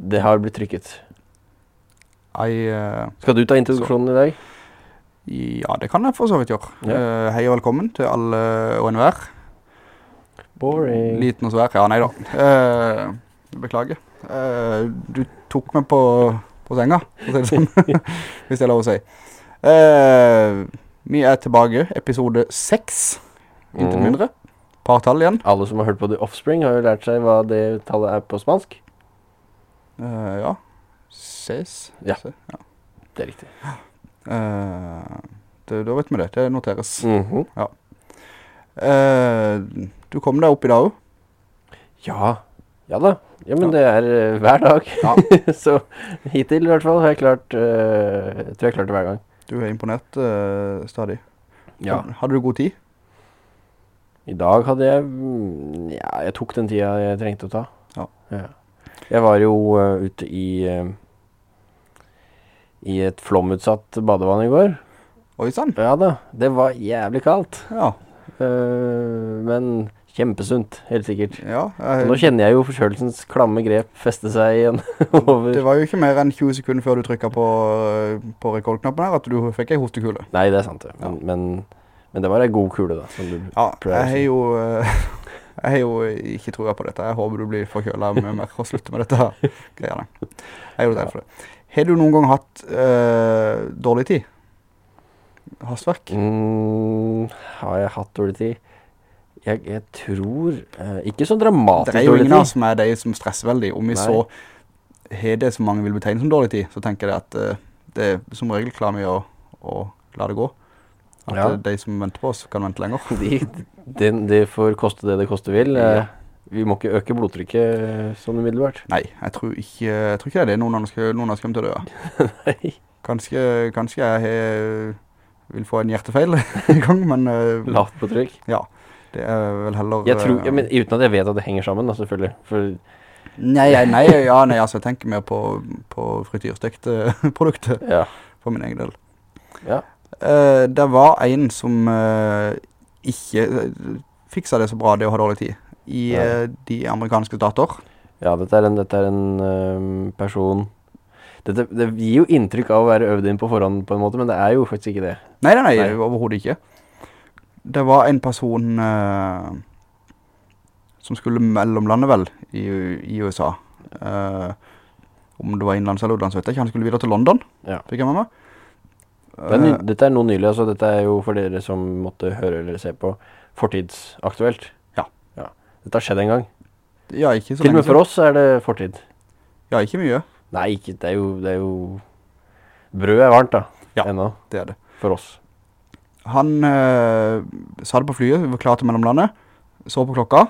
Det har blitt trykket. I, uh, Skal du ta introduksjonen i dag? ja, det kan jeg for så vidt gjøre. Ja. Uh, hei og velkommen til alle og enhver. Boring. Liten og svær. Ja, nei da. Uh, beklager. Eh, du tok meg på, på senga, for å si det sånn. Hvis det er lov å si. Eh, vi er tilbake, episode 6, inntil Mhm. mindre. Par tall igjen. Alle som har hørt på The Offspring har jo lært seg hva det tallet er på spansk. Eh, ja. Ses. Ja. Se, ja. Det er riktig. Eh, det, da vet vi det. Det noteres. Ja Eh, du kom deg opp i dag òg? Ja, ja da. Ja, men Ja. det er hver dag. Ja. Så hittil i hvert fall har jeg klart, jeg tror jeg klarte det hver gang. Du er imponert uh, stadig. Ja. Hadde du god tid? I dag hadde jeg, mm, ja, jeg tok den tida jeg trengte å ta. Ja. Jeg var jo uh, ute i, uh, i et flomutsatt badevann i går. Oi sann. Ja da, det var jævlig kaldt. Ja. Uh, men kjempesunt, helt sikkert. ja jeg, Nå kjenner jeg jo forkjølelsens klamme grep feste seg igjen over. det var jo ikke mer enn 20 sekunder før du trykket på, på rekordknappen her, at du fikk en hostekule. Nei, det er sant det. Men, men, men det var en god kule da. Som du, Ja, jeg har jo, jeg har jo ikke trua på dette. Jeg håper du blir forkjølet mye mer og slutter med dette greiene. Jeg er jo redd for det. Har du noen gang hatt eh, dårlig tid? Hastverk? mm, har jeg hatt dårlig tid? Jeg, jeg tror eh, Ikke så dramatisk dårlig tid. Det er jo ingen av oss som er de som stresser veldig. Om vi Nei. så har det som mange vil betegne som dårlig tid, så tenker jeg at eh, det er som regel klarer vi å, å la det gå. At Ja. de som venter på oss, kan vente lenger. De, det, det får koste det det koste vil. Eh, Ja. Vi må ikke øke blodtrykket eh, sånn umiddelbart. Nei, jeg tror ikke, jeg tror ikke det er noen oss skal- noen oss til å dø. Nei. Kanskje, kanskje jeg har- vil få en hjertefeil i gang, men eh, Lavt trykk? ja, det er vel heller... Tror, eh, ja, men Uten at jeg vet at det henger sammen, da, selvfølgelig. For Nei, nei, ja, nei, altså jeg tenker mer på, på frityrstekte produkter ja. for min egen del. ja. Eh, det var en som eh, ikke uh, fiksa det så bra det å ha dårlig tid i Ja. eh, de amerikanske stater. Ja, dette er en, dette er en øhm, person dette, Det gir jo inntrykk av å være øvd inn på forhånd, på en måte, men det er jo faktisk ikke det. Nei, nei, nei, Nei. overhodet ikke. Det var en person eh, som skulle mellomlande vel i, i USA. Uh, om det var innlands eller utlands, vet jeg ikke. Han skulle videre til London, Ja. fikk jeg med meg. Det er ny, Eh, dette er noe nylig, altså. Dette er jo for dere som måtte høre eller se på fortidsaktuelt. Ja. ja. Dette har skjedd en gang. ja, ikke så Til og med for oss er det fortid. Ja, ikke mye. Nei, ikke, det er jo, det er jo Brød er varmt, da. Ja. Ennå. Det er det. For oss. Han sa satt på flyet, var klar til mellomlandet, så på klokka,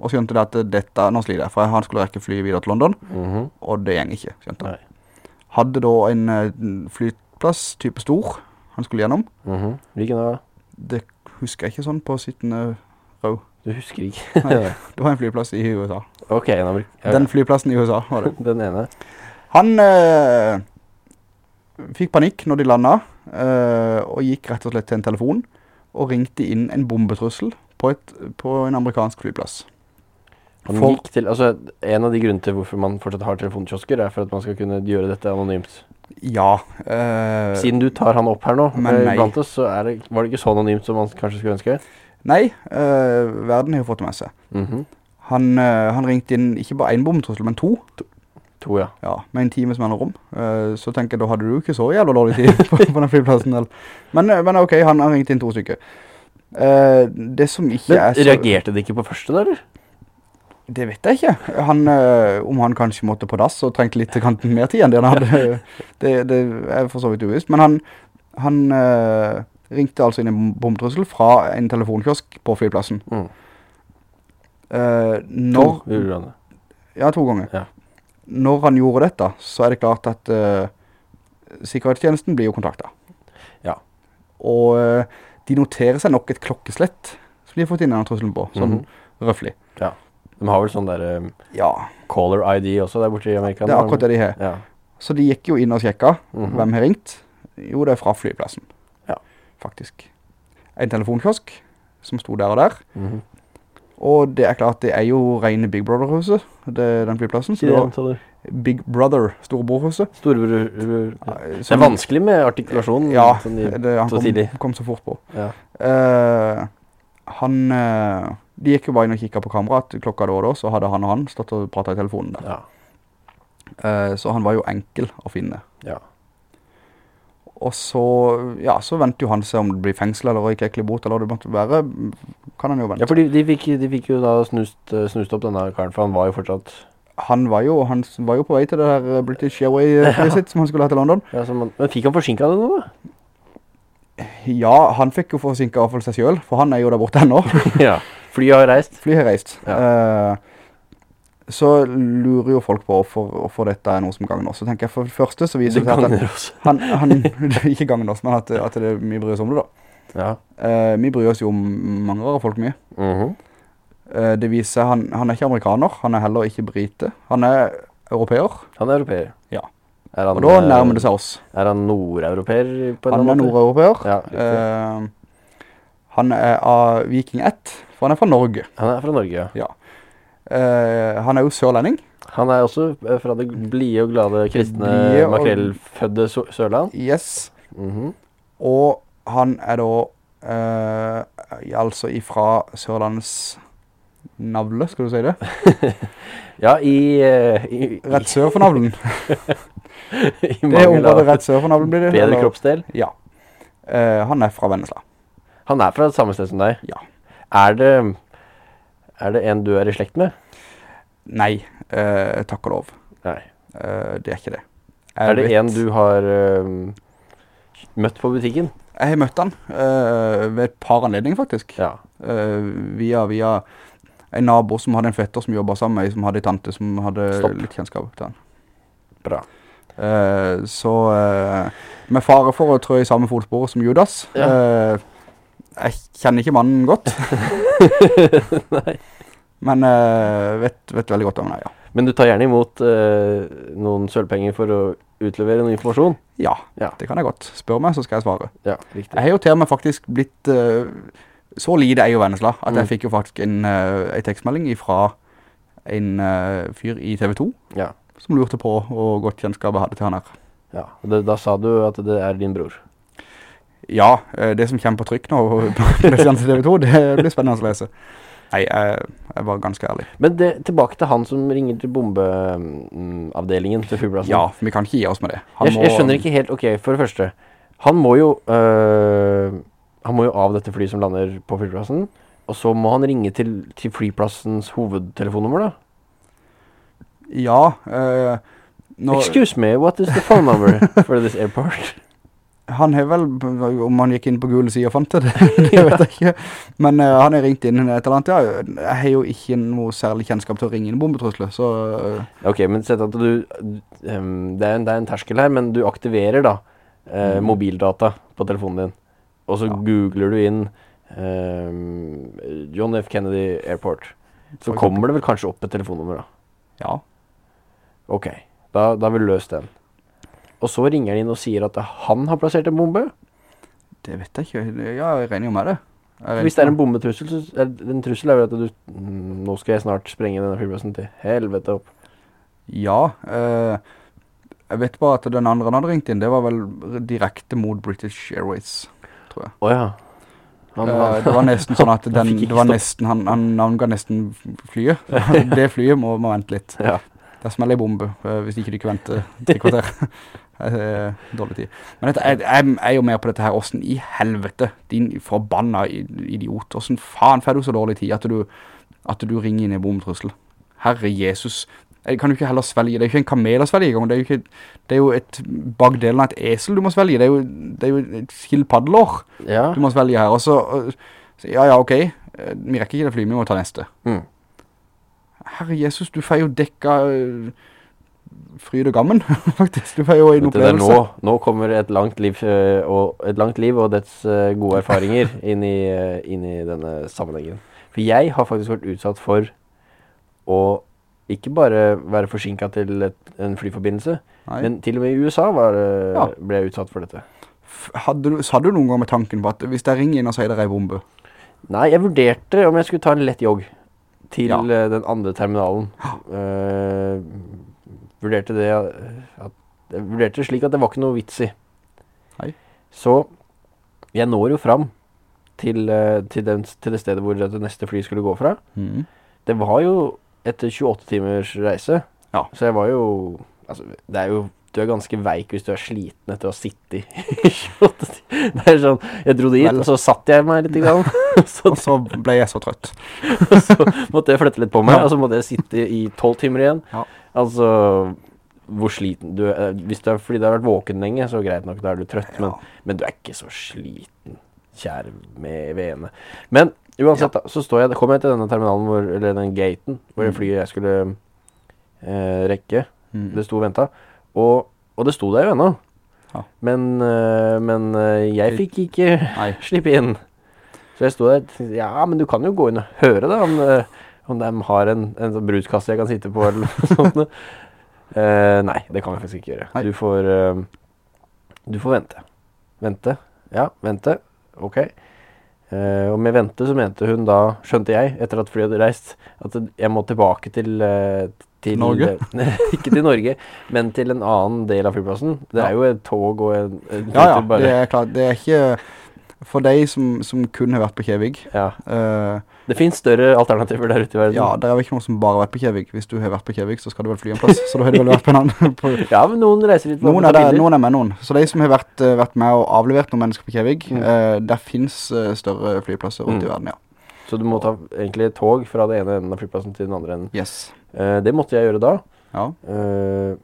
og skjønte det at dette, nå sliter jeg, for han skulle rekke flyet videre til London, Mhm. og det gjeng ikke, skjønte han. Hadde da en eh, flyplass type stor, han skulle gjennom. Mhm. Hvilken er Det husker jeg ikke sånn på sittende rau. Du husker ikke? Nei, det var en flyplass i USA. ok, en Den flyplassen i USA var det. den ene. Han eh, fikk panikk når de landet, eh, og gikk rett og slett til en telefon, og ringte inn en bombetrussel på, et, på en amerikansk flyplass. Til, altså En av de grunnene til hvorfor man fortsatt har telefonkiosker, er for at man skal kunne gjøre dette anonymt. Ja. eh, Siden du tar han opp her nå, Men iblant blant oss, så det, var det ikke så anonymt som man kanskje skulle ønske. nei, eh, verden har jo fått med seg. Mhm. Han, eh, han ringte inn ikke bare en bombetrussel, men to. To, ja. Ja, med en times mellomrom. Uh, så tenker jeg, da hadde du ikke så jævla dårlig tid på, på den flyplassen. Men, eh, men ok, han, han ringte inn to stykker. Uh, det som ikke Men er så... reagerte de ikke på første, da, eller? Det vet jeg ikke. Han, øh, om han kanskje måtte på dass og trengte litt grann mer tid enn det han hadde, det, det er for så vidt uvisst. Men han, han øh, ringte altså inn en bomtrussel fra en telefonkiosk på flyplassen. Mm. To når, gjorde han det. ja, to ganger. Ja. Når han gjorde dette, så er det klart at eh, sikkerhetstjenesten blir jo kontaktet. Ja. Og eh, de noterer seg nok et klokkeslett som de har fått inn denne trusselen på, sånn Mhm. røffelig. De har vel sånn der um, Ja, caller ID også der borte i Amerika. det er akkurat det de har. Ja. Så de gikk jo inn og sjekka -hmm. hvem har ringt. Jo, det er fra flyplassen. Ja. Faktisk. En telefonkiosk som sto der og der. Mhm. Og det er klart, det er jo rene Big Brother-huset, den flyplassen. Så det var. Big Brother, storebrorhuset. Storebror Det er vanskelig med artikulasjonen Ja, sånn i, det, han så kom, tidlig. kom så fort på. Ja. Uh, han, eh, de gikk jo bare inn og kikket på kamera at klokka det var da, så hadde han og han stått og pratet i telefonen der. Ja. Eh, så han var jo enkel å finne. ja. Og så, ja, så venter jo han seg om det blir fengsel eller ikke ekkelig bot, eller det måtte være, kan han jo vente. Ja, for de, de, fikk, de fikk jo da snust, eh, snust opp denne karen, for han var jo fortsatt Han var jo, han var jo på vei til det der British Airway-flyet sitt som han skulle ha til London. ja, man, Men fikk han forsinket det nå, da? Ja, han fikk jo forsinket i hvert fall seg selv, for han er jo der borte ennå. ja. Flyet har reist. Flyet har reist. Eh, så lurer jo folk på hvorfor, hvorfor dette er noe som gagner oss. Så tenker jeg for det første så viser Det seg at oss. han, han, ikke gagner oss, men at, at det, vi bryr oss om det da. Ja. Uh, vi bryr oss jo om mange rare folk mye. Mm -hmm. uh, det viser seg, han, han er ikke amerikaner, han er heller ikke brite. Han er europeer, Han er europeer. Ja. Er han, og da nærmer det seg oss. Er han nordeuropeer på en Han er måte? nordeuropeer. Ja, riktig. Eh, han er av Viking 1, for han er fra Norge. Han er fra Norge, ja. Uh, han er jo sørlending. Han er også eh, fra det blide og glade kristne og- makrellfødde Sørland. Yes. Mhm. Og han er da uh, altså ifra Sørlandets navle, skal du si det? Ja, i, uh, i, Rett sør for navlen. Det er området rett sør for navlen blir det. bedre eller- kroppsdel. Ja. Eh, han er fra Vennesla. Han er fra samme sted som deg. Ja. Er det, er det en du er i slekt med? Nei, uh, takk og lov. Nei. Uh, det er ikke det. Er det vet- en du har uh, møtt på butikken? Jeg har møtt han ved et par anledninger faktisk. Ja. Via, via en nabo som hadde en fetter som jobbet sammen med som hadde en tante som hadde Stopp. litt kjennskap til han. Bra. Så med fare for å trø i samme fotspor som Judas, Ja. Jeg kjenner ikke mannen godt, men uh, vet, vet veldig godt om er, ja. Men du tar gjerne imot uh, noen sølvpenger for å utlevere noen informasjon? Ja, Ja. det kan jeg godt. Spør meg, så skal jeg svare. Ja. Jeg har jo til meg faktisk blitt Uh, så lite jeg og Vennesla, at Mm. jeg fikk jo faktisk en, en tekstmelding fra en fyr i TV 2, Ja. som lurte på hvor godt kjennskapet hadde til han her. ja. Det, da sa du at det er din bror. Ja, eh, det som kommer på trykk nå på TV 2, det blir spennende å lese. Nei, jeg, jeg var ganske ærlig. Men det, tilbake til han som ringer til bombeavdelingen til flyplassen. Ja, for vi kan ikke gi oss med det. Jeg, jeg skjønner ikke helt, ok, for det første, han må jo, øh, han må jo av dette flyet som lander på flyplassen, og så må han ringe til, til flyplassens hovedtelefonnummer da. Ja, øh, Excuse me, what is the phone number for this airport? han har vel, om han gikk inn på gule siden og fant det, det vet jeg ikke. Men uh, han har ringt inn et eller annet, ja, jeg har jo ikke noe særlig kjennskap til å ringe inn bombetrusler, så Uh. Ok, men sett at du, um, det, er en, det er en terskel her, men du aktiverer da uh, mobildata på telefonen din, og så Ja. googler du inn ehm, John F. Kennedy Airport. Så kommer det vel kanskje opp et telefonnummer da. ja. Ok, da, da har vi løst den. Og så ringer han inn og sier at han har plassert en bombe. Det vet jeg ikke. Ja, jeg regner jo med det. Hvis det er en bombetrussel, så er en trussel er at du mm, Nå skal jeg snart sprenge denne flyplassen til helvete opp. Ja, eh, jeg vet bare at den andre han hadde ringt inn, det var vel direkte mot British Airways, tror jeg. Åja. Oh, Han, Eh, det var nesten sånn at den, det var nesten, han, han navnga nesten flyet. det flyet må, må vente litt. ja. Der smeller ei bombe, eh, hvis ikke du ikke venter til kvarter. Eh, Dårlig tid. Men dette, jeg, jeg er jo mer på dette her, hvordan i helvete, din forbanna idiot, hvordan faen får du så dårlig tid at du, at du ringer inn i en bombetrussel? Herre Jesus, jeg kan jo ikke heller svelge, det er jo ikke en kamel å svelge i gang, det er jo ikke, det er jo et bagdelen av et esel du må svelge, det er jo, det er jo et skilpaddelår ja. du må svelge her, og så, ja, ja, ok, eh, vi rekker ikke det flyet, vi må ta neste. Mm. Herre Jesus, du får jo dekka øh, fryd og gammen, faktisk. Du får jo en det opplevelse. nå, nå kommer et langt liv øh, og, et langt liv og dets øh, gode erfaringer inn i, inn i denne sammenhengen. For jeg har faktisk vært utsatt for å ikke bare være forsinket til et, en flyforbindelse, Nei. men til og med i USA var, Ja. ble jeg utsatt for dette. Hadde du, hadde du noen gang med tanken på at hvis jeg ringer inn og sier det er en bombe, Nei, jeg vurderte om jeg skulle ta en lett jogg. Til Ja. eh, den andre terminalen. Uh, vurderte det eh, at, jeg vurderte slik at det var ikke noe vits i. Nei. Så jeg når jo fram til, til, den, til det stedet hvor det neste fly skulle gå fra. Mm. Det var jo etter 28 timers reise. Ja. Så jeg var jo Altså, det er jo Du er ganske veik hvis du er sliten etter å ha sittet i 28 timer. Det er sånn Jeg dro dit, Vel. og så satt jeg meg litt. Grann. så, Og så ble jeg så trøtt. og så måtte jeg flytte litt på meg, Ja. og så måtte jeg sitte i 12 timer igjen. Ja. Altså hvor sliten du er Hvis du er fordi du har vært våken lenge, så greit nok, da er du trøtt. Men, Ja. men du er ikke så sliten, kjære med vene. Men uansett, da, så står jeg, kom jeg til denne terminalen, hvor, eller den gaten, hvor det Mm. flyet jeg skulle eh, rekke, Mhm. det sto og venta. Og, og det sto der jo ennå. Ja. Men, eh, men eh, jeg fikk ikke Nei. slippe inn. Så jeg sto der og tenkte, ja, men du kan jo gå inn og høre da, om, eh, om de har en, en sånn bruskasse jeg kan sitte på, eller noe sånt. Eh, nei, det kan vi faktisk ikke gjøre. Nei. Du får, eh, du får vente. Vente. Ja, vente. Ok. Eh, og med vente så mente hun da, skjønte jeg, etter at flyet hadde reist, at jeg må tilbake til, til Norge? ikke til Norge, men til en annen del av flyplassen. Det Ja. er jo et tog og en, en Ja, ja, bare- det er klart. Det er ikke for deg som, som kun har vært på Kjevik. ja. Uh, Det finnes større alternativer der ute i verden. ja, det er jo ikke noen som bare har vært på Kjevik. Hvis du har vært på Kjevik, så skal du vel fly en plass. Så da har du vel vært på en annen. På, Ja, men noen reiser litt noen, er der, noen er med noen. Så de som har vært, eh, vært med og avlevert noen mennesker på Kjevik, Mm. uh, der finnes større flyplasser rundt i Mm. verden, ja. Så du må ta egentlig tog fra det ene enden av flyplassen til den andre enden. Yes. Eh, det måtte jeg gjøre da. Ja. Eh,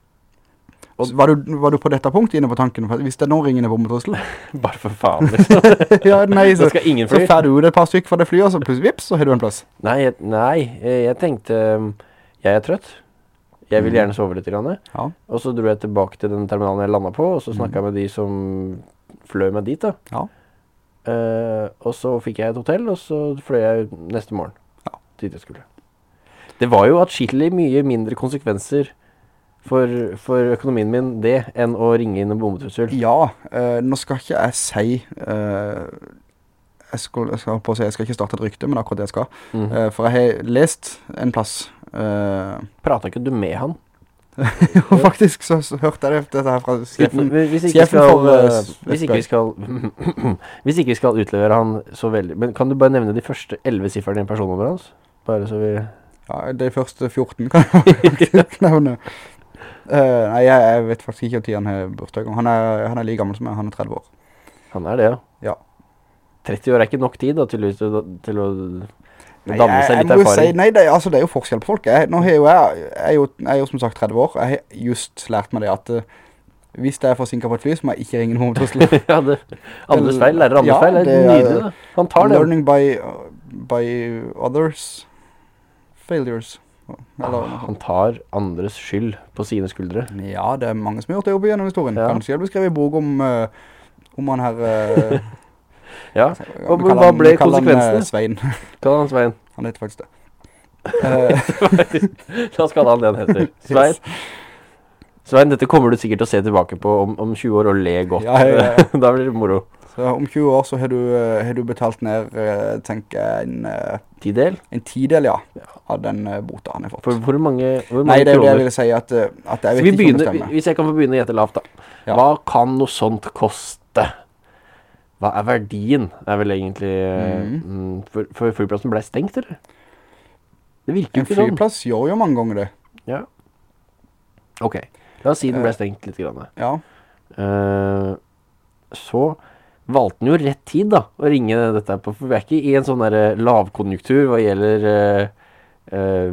var, du, var du på dette punktet inne på tanken? Hvis det er noen ringende bombetrussel? bare for faen, liksom. ja, nei, Så så, så fly. du ut et par stykker fra det flyet, og så plutselig, vips, så har du en plass. Nei, jeg, nei, eh, jeg tenkte um, Jeg er trøtt. Jeg vil Mhm. gjerne sove litt. Ja. Og så dro jeg tilbake til den terminalen jeg landa på, og så snakka jeg Mhm. med de som fløy meg dit. da. Ja. Uh, og så fikk jeg et hotell, og så fløy jeg neste morgen Ja. dit jeg skulle. Det var jo atskillig mye mindre konsekvenser for, for økonomien min det enn å ringe inn en bombetrussel. Ja, eh, nå skal ikke jeg si eh, jeg, skal, jeg skal si Jeg skal ikke starte et rykte, men akkurat det jeg skal. Mm. Eh, for jeg har lest en plass uh, Prata ikke du med han? jo, faktisk så, så hørte jeg det, dette her fra skriften. sjefen. hvis, ikke sjefen skal, for, eh, eh, hvis, ikke vi skal, hvis ikke vi skal utlevere han så veldig Men kan du bare nevne de første elleve sifrene i personnummeret hans? Bare så vi Ja, de første 14 kan jeg nevne. Uh, nei, jeg, jeg vet faktisk ikke når han har bursdag. Han er, han er like gammel som meg, han er 30 år. Han er det, ja. Ja. 30 år er ikke nok tid da, til, til, å- til å Nei, danne seg jeg litt erfaring. Si, nei, det, er- altså, det er jo forskjell på folk. Jeg, nå har jo jeg, er jo, jeg er jo som sagt 30 år. Jeg har just lært meg det at uh, hvis det er forsinket på et fly, så må jeg ikke ringe noen trussel. ja, det, andres feil, lærer andres Ja, feil. Det er det er- nydelig, da. Han tar det. Learning by, by others failures. Han tar andres skyld på sine skuldre. ja, det er mange som har gjort det opp gjennom historien. Ja. Kanskje jeg ble skrevet i bok om, uh, om han her... Uh, Ja, vi Og hva ble konsekvensene? eh? Svein. Kaller han Svein. Han heter faktisk det. La oss kalle han det han heter. Svein. Svein, dette kommer du sikkert til å se tilbake på om, om 20 år og le godt. Ja, ja, ja. da blir det moro. Så om 20 år så har du, eh, har du betalt ned, Tenk tenker jeg, en, eh, Tidel? en tidel, ja, av den eh, bota han har fått. For hvor mange, hvor mange Nei, det er jo det jeg vil si, at, eh, at jeg vet vi ikke om det hvis jeg kan få begynne å gjette lavt, da. Ja. Hva kan noe sånt koste? Hva er verdien, er vel egentlig eh, Mhm. mm, for, for flyplassen ble stengt, eller? Det virker jo En ikke sånn. En flyplass gjør jo mange ganger det. Ja. Ok, la oss si den ble Eh. stengt litt. Grann. Ja, Uh, så valgte han jo rett tid da, å ringe dette her på, for vi er ikke i en sånn der lavkonjunktur hva gjelder uh, uh,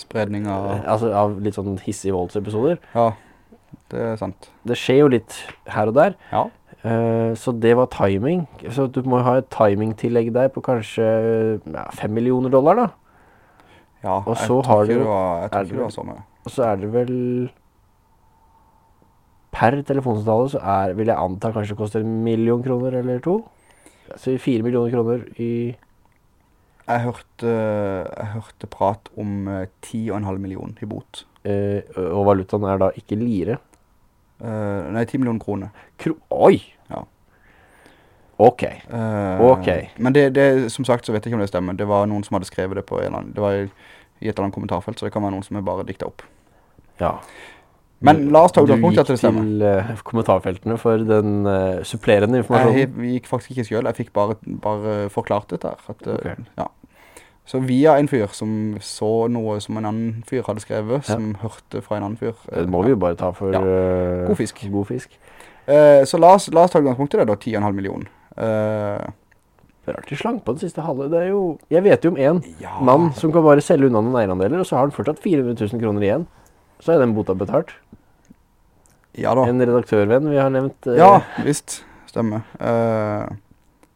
spredning av... altså av litt sånn hissige voldsepisoder. Ja, det er sant. Det skjer jo litt her og der, Ja. Uh, så det var timing. Så du må ha et timingtillegg der på kanskje ja, 5 millioner dollar da. Ja, Og jeg tror har ikke du- det var, jeg tror ikke det- det var så mye. Og så er det vel Per telefonsamtale så er, vil jeg anta kanskje det koster en million kroner eller to. Så fire millioner kroner i Jeg hørte, jeg hørte prat om en 10,5 million i bot. eh, Og valutaen er da ikke lire. Eh, nei, 10 millioner kroner. Kro Oi! Ja. Ok. Eh, Ok. Men det, det, som sagt så vet jeg ikke om det stemmer. Det var noen som hadde skrevet det på en eller annen, det var i, i et eller annet kommentarfelt, så det kan være noen som er bare diktet opp. Ja. Men la oss ta utgangspunkt i at det stemmer. Du gikk til eh, kommentarfeltene for den uh, supplerende informasjonen. Jeg, jeg gikk faktisk ikke selv, jeg fikk bare, bare forklart dette her. At, eh, Ok. ja. Så via en fyr som så noe som en annen fyr hadde skrevet, som hørte fra en annen fyr. Det må vi jo bare ta for Ja. God fisk. God fisk. Uh, så la oss, la oss ta utgangspunkt i det da, 10,5 millioner. Uh, Det er alltid slank på den siste halve. Det er jo, jeg vet jo om en ja. mann som kan bare selge unna noen eierandeler, og så har han fortsatt 400 000 kroner igjen. Så er den bota betalt. Ja da. En redaktørvenn vi har nevnt. eh, Ja, visst. Stemmer. Uh,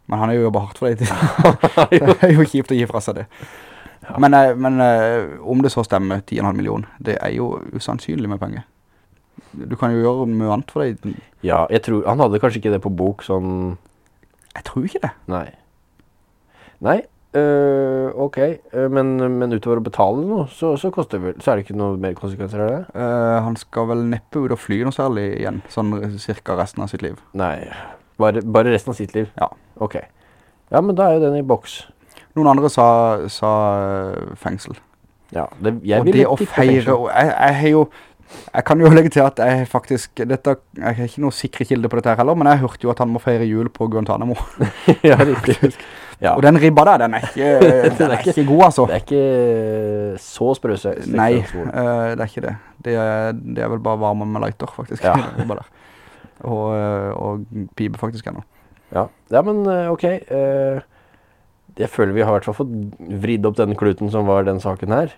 men han har jo jobbet hardt for det. det er jo kjipt å gi fra seg det. Men, eh, men om det så stemmer, 10,5 millioner, det er jo usannsynlig med penger. Du kan jo gjøre mye annet for det. ja, jeg tror Han hadde kanskje ikke det på bok sånn Jeg tror ikke det. Nei. Nei, øh, ok. uh, men, men utover å betale noe, så, så koster det vel Så er det ikke noe mer konsekvenser av det? Uh, han skal vel neppe ut og fly noe særlig igjen, sånn cirka resten av sitt liv. Nei. Bare, bare resten av sitt liv? Ja. Ok. Ja, men da er jo den i boks. Noen andre sa, sa fengsel. Ja, det, jeg og vil det å feire, fengsel. og jeg, jeg har jo, jeg kan jo legge til at jeg faktisk, dette, jeg har ikke noe sikre kilde på dette heller, men jeg hørte jo at han må feire jul på Guantanamo. ja, riktig. Ja. Og den ribba der, den er ikke, den er ikke god altså. Det er ikke så sprøse. Nei, eh, det er ikke det. Det er, det er vel bare varme med lighter, faktisk. Ja. Og, eh, og pipe faktisk ennå. Ja. ja, men øh, ok. jeg føler vi har i hvert fall fått vridd opp den kluten som var den saken her.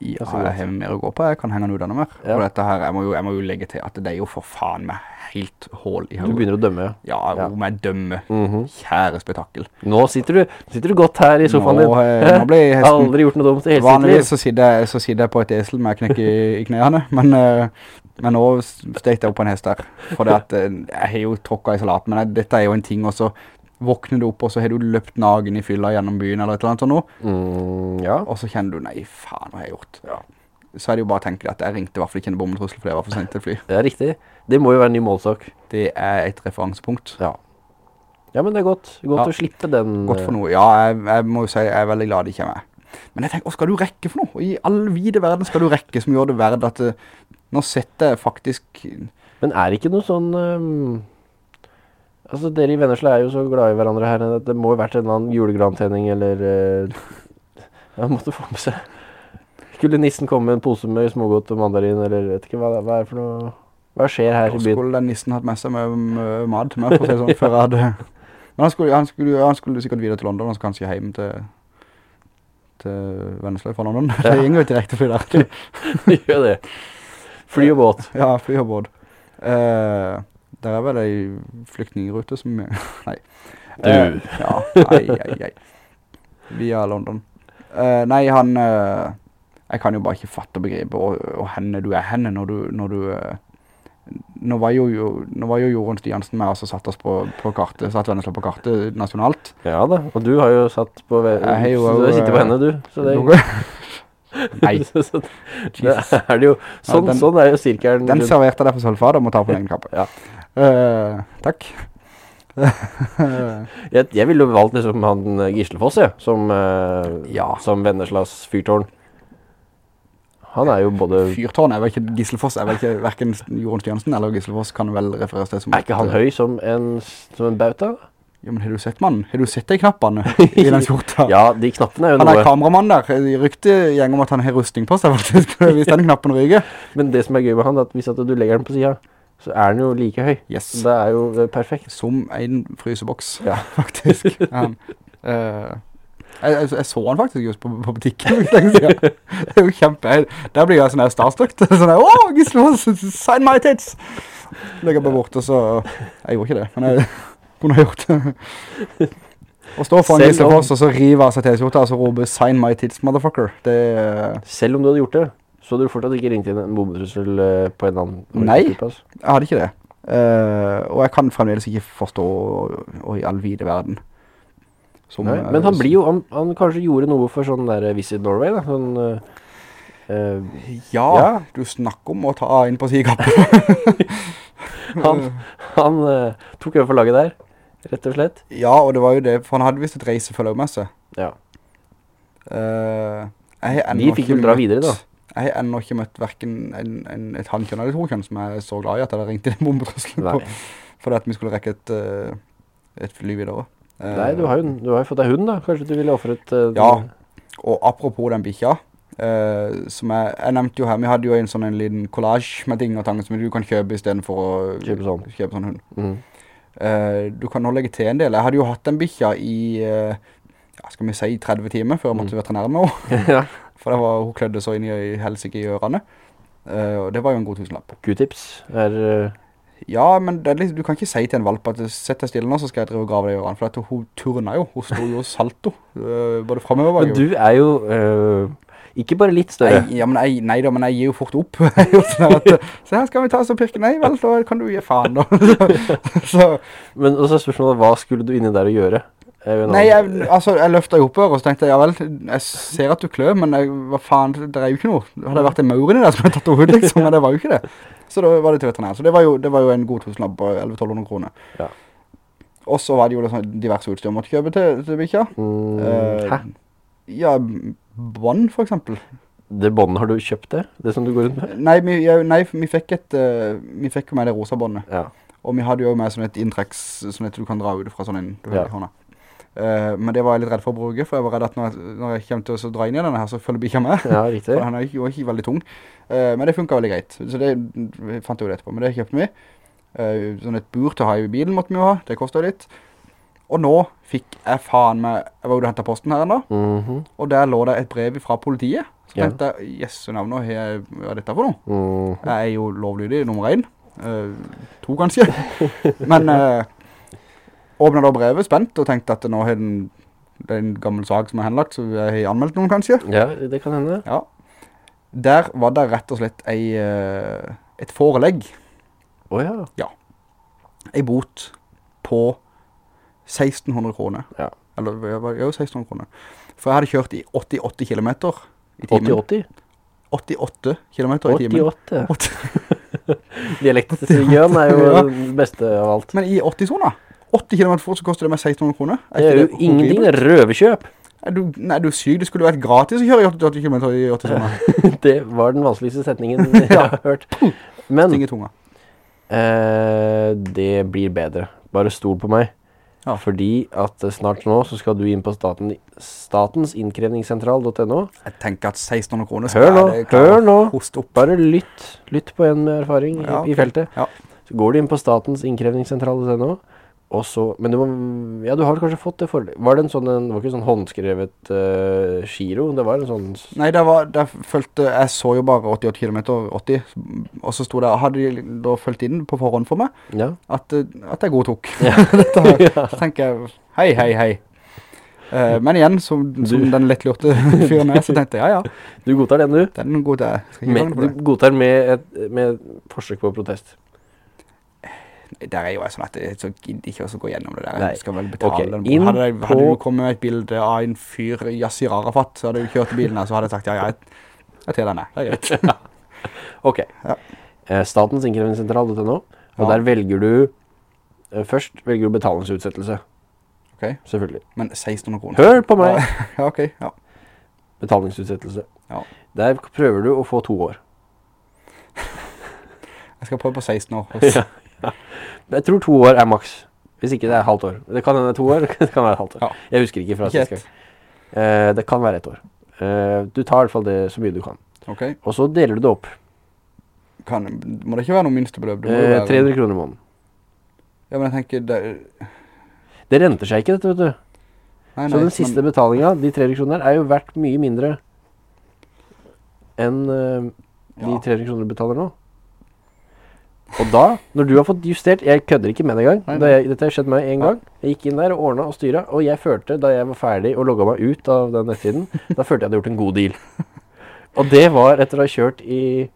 Ja, jeg har mer å gå på. Jeg kan henge den ut enda mer. Ja. Og dette her, jeg må, jo, jeg må jo legge til at det er jo for faen meg helt hål i Du begynner å dømme, ja. Ja, om jeg dømmer. Mhm. Kjære spetakkel. Nå sitter du, sitter du godt her i sofaen Nå, din. eh, nå ble hesten- Aldri gjort noe dumt i hele sitt Vanligvis så sitter, jeg, så sitter jeg på et esel med knekk i, i knæene, men, Uh, men nå stekte jeg opp på en hest her. For det at, eh, jeg har jo tråkket i salaten, men jeg, dette er jo en ting, og så våkner du opp, og så har du løpt nagen i fylla gjennom byen, eller et eller annet sånt nå, Mm, ja. og så kjenner du, nei, faen, hva har jeg gjort? Ja. Så er det jo bare å tenke at jeg ringte i hvert fall ikke en bombetrussel, for det var for sent til fly. Det er riktig. Det må jo være en ny målsak. Det er et referansepunkt. Ja. Ja, men det er godt. Godt Ja. å slippe den. Godt for noe. Ja, jeg, jeg må jo si, jeg er veldig glad de kommer. Men jeg tenker, hva skal du rekke for noe? I all vide verden skal du rekke som gjør det verdt at eh, nå setter jeg faktisk eh, Men er det ikke noe sånn ehm, Altså, dere i Vennesla er jo så glad i hverandre her at det må jo vært en eller annen julegrantenning eller uh, Ja, måtte få med seg Skulle nissen komme med en pose med smågodt og mandarin, eller vet ikke hva, hva er det for noe Hva skjer her i byen? skulle den nissen hatt med seg med, med mat med, for å si sånn, før jeg hadde... Men han skulle, han, skulle, han skulle sikkert videre til London, han skulle kanskje hjem til, til Vennesla fra London. Det gikk jo direkte fly der. Gjør det. Fly og båt. Ja, fly og båt. Eh, der er vel ei flyktningrute som... Nei. Du. Eh, ja, ei, ei, ei. Via London. Eh, nei, han... eh, jeg kan jo bare ikke fatte og begripe, og, og henne du er henne når du... Når du eh, nå var jo, jo, nå var jo Jorunn Stiansen med oss og satt oss på, på kartet, satt Vennesla på kartet nasjonalt. Ja da. Og du har jo satt på Jeg har jo, Du sitter på eh, henne, du. Så det, Nei, så, det er det jo. Sånn, den- sånn er jo sirkelen. Den serverte deg for sølvfader, må ta på en egen kappe. Ja. Eh, takk. Jeg, jeg ville jo valgt liksom han eh, Gislefoss, jeg, som, uh, Ja. som Venneslas fyrtårn. Han er jo både Fyrtårn er vel ikke Gislefoss, er vel ikke hverken Jorunn Stjønsen eller Gislefoss kan vel refereres til som... Er ikke han høy som en, som en bauta? Ja, men har du sett mannen? Har du sett de knappene i den skjorta? Ja, de knappene er jo Han er noe. kameramann der. Rykte gjeng om at han har rustning på seg, faktisk, hvis den knappen ryger. Men det som er gøy med han, er at hvis at du legger den på siden, så er den jo like høy. Yes. Det er jo eh, perfekt. Som en fryseboks, Ja. faktisk. Han, uh, jeg, jeg, jeg så han faktisk just på, på butikken. Det er jo kjempe... Der blir jeg sånn her starstruck. Sånn her, åh, Gisle, sign my tits! Legger bare bort, og så... Jeg gjorde ikke det, men jeg kunne ha gjort det. Å stå foran Gisle Voss Foss, og så rive av seg T-skjorta, og så rope sign my tits, motherfucker. Det Selv om du hadde gjort det, så du fortsatt ikke ringt inn en bombetrussel eh, på en annen Nei. Jeg hadde ikke det. Uh, og jeg kan fremdeles ikke forstå og i all vide verden. Som, Nei, eh, men han blir jo, han, han kanskje gjorde noe for sånn der Visit Norway, da. Sånn, eh, Ja, Ja. du snakker om å ta inn på sikappen. han han uh, tok over laget der. rett og slett. Ja, og det var jo det, for han hadde vist et reisefølgermesse. Ja. Uh, jeg De fikk jo dra videre, da. Jeg har ennå ikke møtt hverken en, en, et hannkjønn eller et horkjønn som jeg er så glad i at jeg hadde ringt i den bombetrussel Nei. på. For at vi skulle rekke et, eh, et fly videre. Eh, Nei, du har jo, du har jo fått deg hund, da. Kanskje du ville offret uh, Ja. Og apropos den bikkja, Uh, som jeg, jeg nevnte jo her, vi hadde jo en sånn en liten collage med ting og tang som du kan kjøpe i stedet for å Kjøpe sånn. kjøpe sånn hund. Mm. Uh, du kan nå legge til en del. Jeg hadde jo hatt den bikkja i, uh, skal vi si 30 timer før jeg måtte til veterinæren nå. ja. For det var, hun klødde så inn i helsike i ørene. Uh, og det var jo en god tusenlapp. Q-tips er uh, Ja, men det litt, du kan ikke si til en valp at sett deg stille nå, så skal jeg drive og grave deg i ørene. For at hun turna jo. Hun stod jo salto. Uh, både fremover og Men du er jo ikke bare litt større. Nei, ja, men jeg, nei da, men jeg gir jo fort opp. Sånn at, så her skal vi ta oss og pirke. Nei vel, da kan du gi faen da. så, Men også spørsmålet, hva skulle du inni der å gjøre? Nei, jeg, altså, jeg løftet jo opp her, og så tenkte jeg, ja vel, jeg ser at du klør, men jeg, hva faen, det er jo ikke noe. Hadde Det vært en maurin i der som hadde tatt over, ut, liksom, men det var jo ikke det. Så da var det til veterinær. Så det var jo, det var jo en god tusenlapp på 11-1200 kroner. Ja. Og så var det jo sånn diverse utstyr jeg måtte kjøpe til, til Bikja. Mm, Eh, hæ? Ja, bånd for eksempel. Det båndet, har du kjøpt det? Det som du går rundt med? Nei, vi, ja, nei, vi fikk et, uh, vi fikk med det rosa båndet. Ja. Og vi hadde jo med sånn et inntrekks, sånn at du kan dra ut fra sånn en, du hører Ja. i hånda. Eh, men det var jeg litt redd for å bruke, for jeg var redd at når når jeg kommer til å dra inn i denne her, så følger bikkja med. Ja, riktig. For han er jo ikke veldig tung. Uh, men det funket veldig greit. Så det fant jeg jo det etterpå. Men det kjøpte vi. Uh, sånn et bur til å ha i bilen måtte vi jo ha. Det kostet litt. Og nå fikk jeg faen meg, jeg var jo og hentet posten her enda, Mhm, og der lå det et brev fra politiet. Så Ja. tenkte jeg, jesu navn, hva er dette for noe? mhm. Jeg er jo lovlydig nummer én. Eh, to kanskje. Men uh, åpnet da brevet spent og tenkte at nå er den, det er en gammel sag som er henlagt, så jeg har anmeldt noen kanskje. Ja, det kan hende. Ja. Der var det rett og slett ei, eh, et forelegg, Å ja. ei bot på 1600 kroner. Ja. Eller ja, var- jo 1600 kroner. For jeg hadde kjørt i 88 kilometer i timen. 80-80? 88 kilometer i timen. 88. Dialektsjøen er jo Ja. den beste av alt. Men i 80-sona, 80 km fort så koster det meg 1600 kroner. Det er jo det ingenting, er røvekjøp. Er du, nei, du er syk. Det skulle vært gratis å kjøre i 80 km i 80 sommer. Det var den vanskeligste setningen jeg har hørt. Men eh, det blir bedre. Bare stol på meg. Ja. Fordi at eh, snart nå så skal du inn på staten, statensinnkrevningssentral.no. Jeg tenker at 1600 kroner Hør nå, er det klart hør nå. Hoste opp. Bare lytt, lytt på en med erfaring i, Ja, i feltet. Ja. Så går du inn på statens innkrevingsentral.no, og så Men du må Ja, du har kanskje fått det for Var det en sånn en, Det var ikke sånn håndskrevet uh, giro? Det var en sånn Nei, det var, det følte, jeg så jo bare 88 kilometer, 80, og så sto det, hadde de da følt inn på forhånd for meg, Ja. at, eh, at jeg godtok. Ja. Dette. Så tenker jeg, hei, hei, hei. Uh, men igjen, som, som den lettlurte fyren er, så tenkte jeg, ja, ja, Du godtar den, du. den godtar jeg. Med, du godtar med et med forsøk på protest. Der er jo sånn at jeg så gidder ikke også gå gjennom det der. Nei. Jeg skal vel betale okay. den. Hadde, jeg, hadde du kommet med et bilde av en fyr, Yasir Arafat, så hadde du kjørt bilen her, så hadde jeg sagt, ja, ja, jeg, jeg tar denne. Det er greit. Ok. Ja. Statens innkrevingssentral, dette nå. og Ja. der velger du eh, Først velger du betalingsutsettelse. Ok, Selvfølgelig. men 1600 kroner. Hør på meg! Ja, ok, ja. Betalingsutsettelse. Ja. Der prøver du å få to år. Jeg skal prøve på 16 år. Ja. Jeg tror to år er maks. Hvis ikke det er halvt år. Det kan hende to år, det kan være halvt år. Ja. Jeg husker ikke fra sist gang. Uh, det kan være et år. Uh, du tar i hvert fall det så mye du kan. Ok, Og så deler du det opp. kan, må det ikke være noe minstebeløp? Eh, være- 300 kroner i måneden. Ja, men jeg tenker, det, Det renter seg ikke, dette, vet du. nei, Så den siste betalingen de 300 kroner, er jo verdt mye mindre enn de Ja. 300 kroner du betaler nå. Og da, når du har fått justert Jeg kødder ikke med det engang. Jeg- Dette har skjedd meg én gang. Jeg gikk inn der og ordna og styra, og jeg følte, da jeg var ferdig og logga meg ut av den nettsiden, da følte jeg at jeg hadde gjort en god deal. Og det var etter å ha kjørt i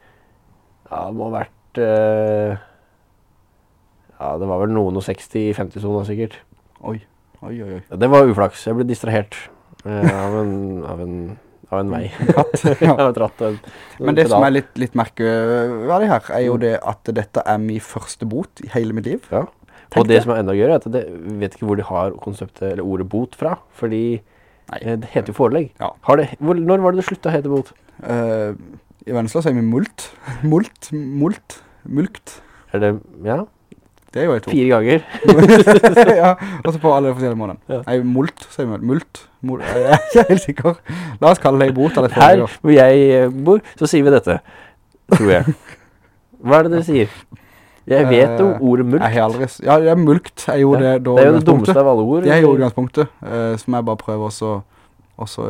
Ja, det må ha vært uh, Ja, det var vel noen og 60 i 50-sona, sikkert. Oi, oi, oi, oi. Det var uflaks. Jeg ble distrahert uh, av, en, av, en, av en vei. Ja. en- Men det som er litt, litt merkeverdig her, er jo det at dette er min første bot i hele mitt liv. Ja. Og det det. som er enda gøyere, er at jeg vet ikke hvor de har konseptet, eller ordet bot fra. Fordi Nei. eh, det heter jo forelegg. Ja. Har det, hvor, når var det det sluttet å hete bot? Uh, I Vennesla sier vi mult. Mult, mult, mulkt. Er det ja, Det er jo et ord. fire ganger? ja, og så på alle forskjellige måneder. Ja. Nei, mult, sier vi. Mult. Mul jeg er ikke helt sikker. La oss kalle deg bort. Her hvor jeg eh, bor, så sier vi dette. Tror jeg. Hva er det dere sier? Jeg vet jo Eh, ordet mulkt. Jeg har aldri... Ja, det er mulkt. Jeg gjorde Ja, det da. Det er jo det dummeste av alle ord. Det er jo utgangspunktet, eh, som jeg bare prøver også, også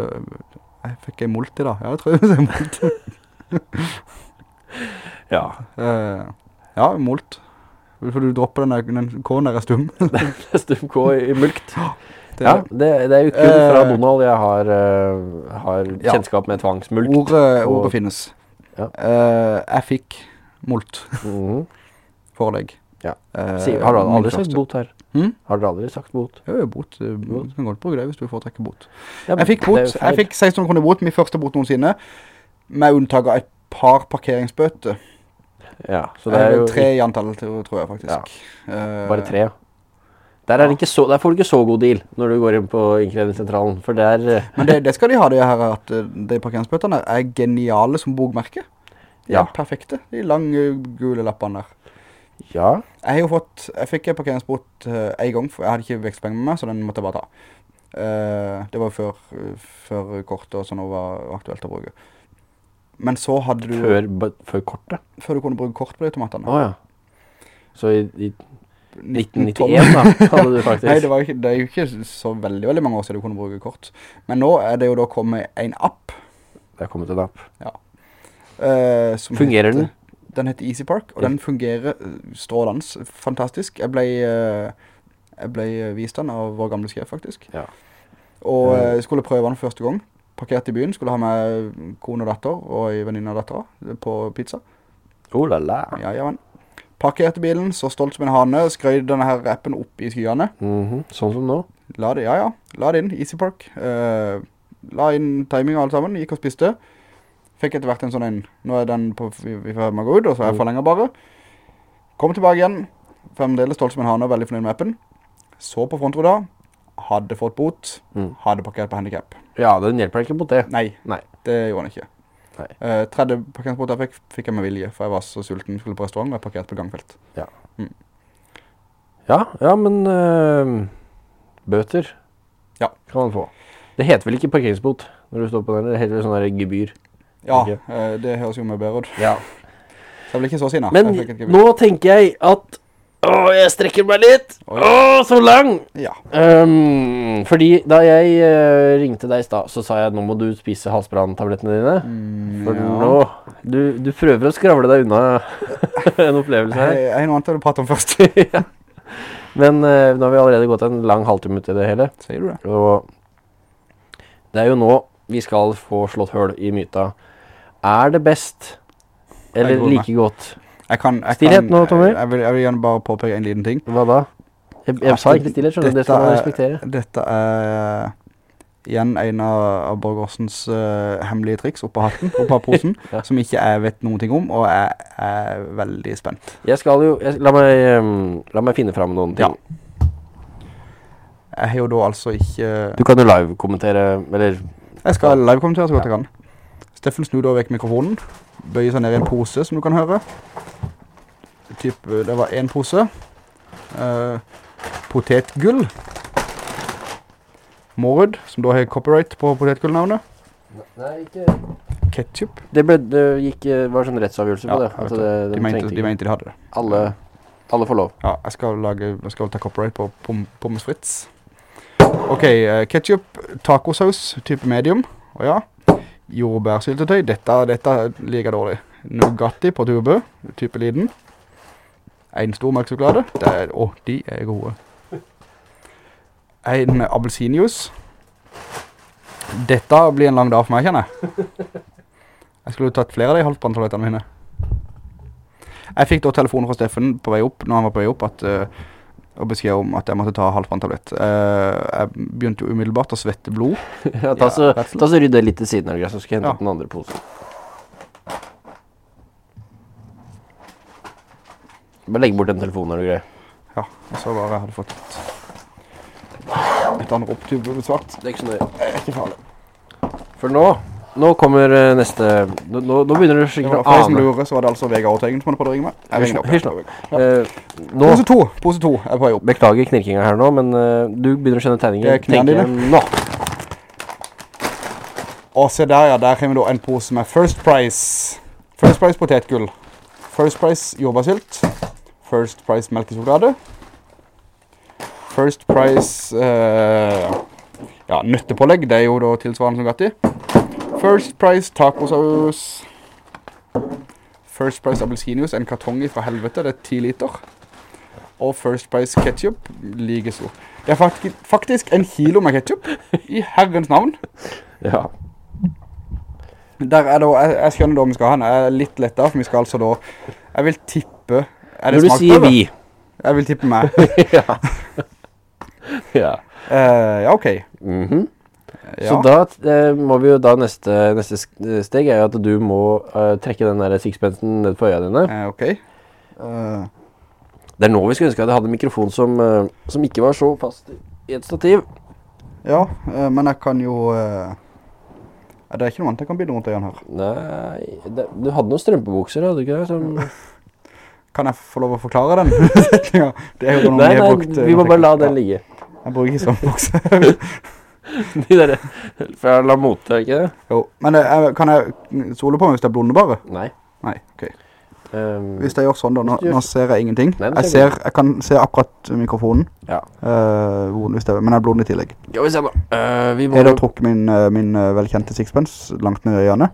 jeg fikk en mult i dag, ja, jeg tror jeg det er multi. Ja. Uh, ja, mult. For du dropper den, der- den K-en der er stum. Stum K i mulkt. Det Ja, det, det er jo kun fra uh, Donald jeg har, uh, har Ja. kjennskap med tvangsmulkt. Ordet, og- ordet finnes. Ja. Uh, jeg fikk mult Mhm. forelegg. Ja. Si, har du aldri sagt bot her? Hmm? Har du aldri sagt bot? Jo, jo, bot. Du kan godt bruke det hvis du foretrekker bot. Ja, Jeg fikk bot. Jeg fikk 1600 kroner bot, min første bot noensinne. Med unntak av et par parkeringsbøter. Ja, så det er jo tre i antall, tror jeg faktisk. Ja. bare tre. Der, er så, der får du ikke så god deal når du går inn på innkrevingssentralen, for der... eh, Men det, det skal de ha, det her, at eh, de parkeringsbøtene er geniale som bokmerke. De er Ja. perfekte, de lange gule lappene der. Ja, Jeg har jo fått, jeg fikk en parkeringsbot uh, en gang, for jeg hadde ikke vekstpenger med meg, så den måtte jeg bare ta. Uh, det var jo før, før kortet og sånn var aktuelt å bruke. Men så hadde du, før, før, kortet? før du kunne bruke kort på de tomaterne Åja. Så i, i 1912. 1991 da, hadde du faktisk. Nei, det, var det er jo ikke så veldig, veldig mange år siden du kunne bruke kort. Men nå er det jo da kommet en app. Det er kommet en app. Ja. som Fungerer heter- den? Den heter Easy Park, og Ja. den fungerer eh. Fantastisk. Jeg ble, uh, jeg ble vist den av vår gamle sjef, faktisk. Ja. Og eh, skulle prøve den første gang. Parkert i byen. Skulle ha med kone og datter og en venninne og datter på pizza. Oh la la. Ja, ja, men. Parkerte bilen, så stolt som en hane, skrøyde denne her appen opp i skyene. Mhm, Sånn som nå. La det, ja, ja. La det inn, Easy Park. Uh, la inn timing og alt sammen, gikk og spiste. Fikk etter hvert en sånn en, nå er den på, vi, får med å gå ut, og så er jeg forlenger bare. Kom tilbake igjen, fremdeles stolt som en hane, og veldig fornøyd med appen. Så på frontroda, hadde fått bot, Mm. hadde parkert på handicap. Ja, den hjelper ikke mot det. Nei, Nei. det gjorde han ikke. Eh, tredje parkeringsbot jeg fikk, fikk jeg med vilje, for jeg var så sulten, skulle på restaurant, og jeg parkerte på gangfelt. Ja, ja, ja, men uh, bøter Ja. kan man få. Det heter vel ikke parkeringsbot når du står på den, det heter vel sånn der gebyr. Ja, eh, det høres jo med bedre ut. Ja. Så jeg blir ikke så sinnet. Men nå tenker jeg at Åh, jeg strekker meg litt! Å, Åh, så lang! Ja. Um, fordi da jeg øh, ringte deg i stad, så sa jeg nå må du spise halsbranntablettene dine. Mm, For ja. nå du, du prøver å skravle deg unna en opplevelse her. jeg har noe annet å prate om først. ja. Men øh, nå har vi allerede gått en lang halvtime ut i det hele. Sier du det? Og det er jo nå vi skal få slått høl i myta. Er det best, eller Jeg går med. like godt? Jeg kan, jeg Stillhet kan, nå, Tommy. Jeg, jeg, vil, jeg vil gjerne bare påpeke en liten ting. Hva da? Jeg, jeg sa ikke stillhet, skjønner du. Det skal man er- respektere. Dette er igjen en av, Borgårdsens Borgersens eh, hemmelige triks oppe av hatten, oppe av posen, Ja. som ikke jeg vet noen ting om, og jeg er veldig spent. Jeg skal jo jeg, la, meg, um, la meg finne fram noen ting. Jeg har jo da altså ikke... Du kan jo live-kommentere, eller Jeg skal live-kommentere så godt jeg kan. Steffen snur da vekk mikrofonen, bøyer seg ned i en pose, som du kan høre. Typ, det var en pose. Uh, potetgull. Morud, som da har copyright på potetgullnavnet. Nei, ikke Ketchup. Det ble, det gikk, eh, var sånn rettsavgjørelse på Ja, det. Altså det. det, De de mente, de mente de hadde det. Alle, alle får lov. Ja, jeg skal lage, jeg skal ta copyright på pom, pommes frites. Ok, uh, ketchup, tacosaus, type medium. Og ja, jordbærsyltetøy. Dette, dette liker dårlig. Nugatti på turbø, type liten. En stor melksjokolade. Å, de er gode. En appelsinjuice. Dette blir en lang dag for meg, kjenner jeg. Jeg skulle jo tatt flere av de halvbranntoalettene mine. Jeg fikk da telefonen fra Steffen på vei opp, når han var på vei opp, at, eh, og beskjed om at jeg måtte ta halvbranntablett. Uh, jeg begynte jo umiddelbart å svette blod. Ja, ta, så, ja, ta så rydde litt til siden av det, så skal jeg hente Ja. den andre posen. Bare legg bort den telefonen, er du grei. Ja, og så bare hadde fått et, et anrop til svart. Det er ikke så nøye. Det er ikke farlig. For nå, nå kommer eh, neste, nå, nå nå begynner det Det skikkelig å ane. for jeg som lurer, så var det altså Vegard Åtegen som hadde prøvd å ringe meg. Jeg ringer opp. Hysj nå. Eh, nå, Pose to, pose to er på vei opp. beklager knirkinga her nå, men uh, du begynner å skjønne tegninger. Det er knærne dine. Nå. Og se der, ja, der kommer da en pose med First Price. First Price potetgull. First Price jordbærsylt. First Price melkesjokolade. First Price uh, ja, nøttepålegg, det er jo da tilsvarende som Gatti. First Price tacosaus. First Price appelsinjuice, en kartong fra helvete, det er 10 liter. Og First Price ketchup, like stor. Det er faktisk, faktisk en kilo med ketchup, i herrens navn. Ja. Der er da, jeg, jeg skjønner da vi skal ha den, jeg er litt lettere, for vi skal altså da, jeg vil tippe, er det Når du sier vi. Jeg vil tippe meg. ja. ja. Uh, ja, ok. Mhm. Ja. Så da eh, må vi jo da neste, neste steg er jo at du må eh, trekke den der sixpensen ned på øya dine. Eh, ok. Uh. Det er nå vi skulle ønske at jeg hadde en mikrofon som, eh, som ikke var så fast i et stativ. ja, eh, men jeg kan jo, eh, ja, det er ikke noe annet jeg kan bidra rundt øynene her. Nei, det, du hadde noen strømpebukser, hadde du ikke det? Som... Kan jeg få lov å forklare den? det er jo noe Nei, vi har nei, brukt. vi må bare la den Ja, ligge. Jeg bruker ikke strømpebukser. bukse. De der fra Lamote, er ikke det? jo, men eh, jeg- kan jeg sole på meg hvis det er blonde bare? Nei. Nei, ok. Um, Hvis jeg gjør sånn da, nå, nå ser jeg ingenting. Nei, jeg, ser jeg kan se akkurat mikrofonen, ja. Uh, hvor, hvis det, men jeg er blond i tillegg. Skal vi ser da. Uh, vi må Jeg har trukket min, eh, min eh, velkjente sixpence langt ned i øynene.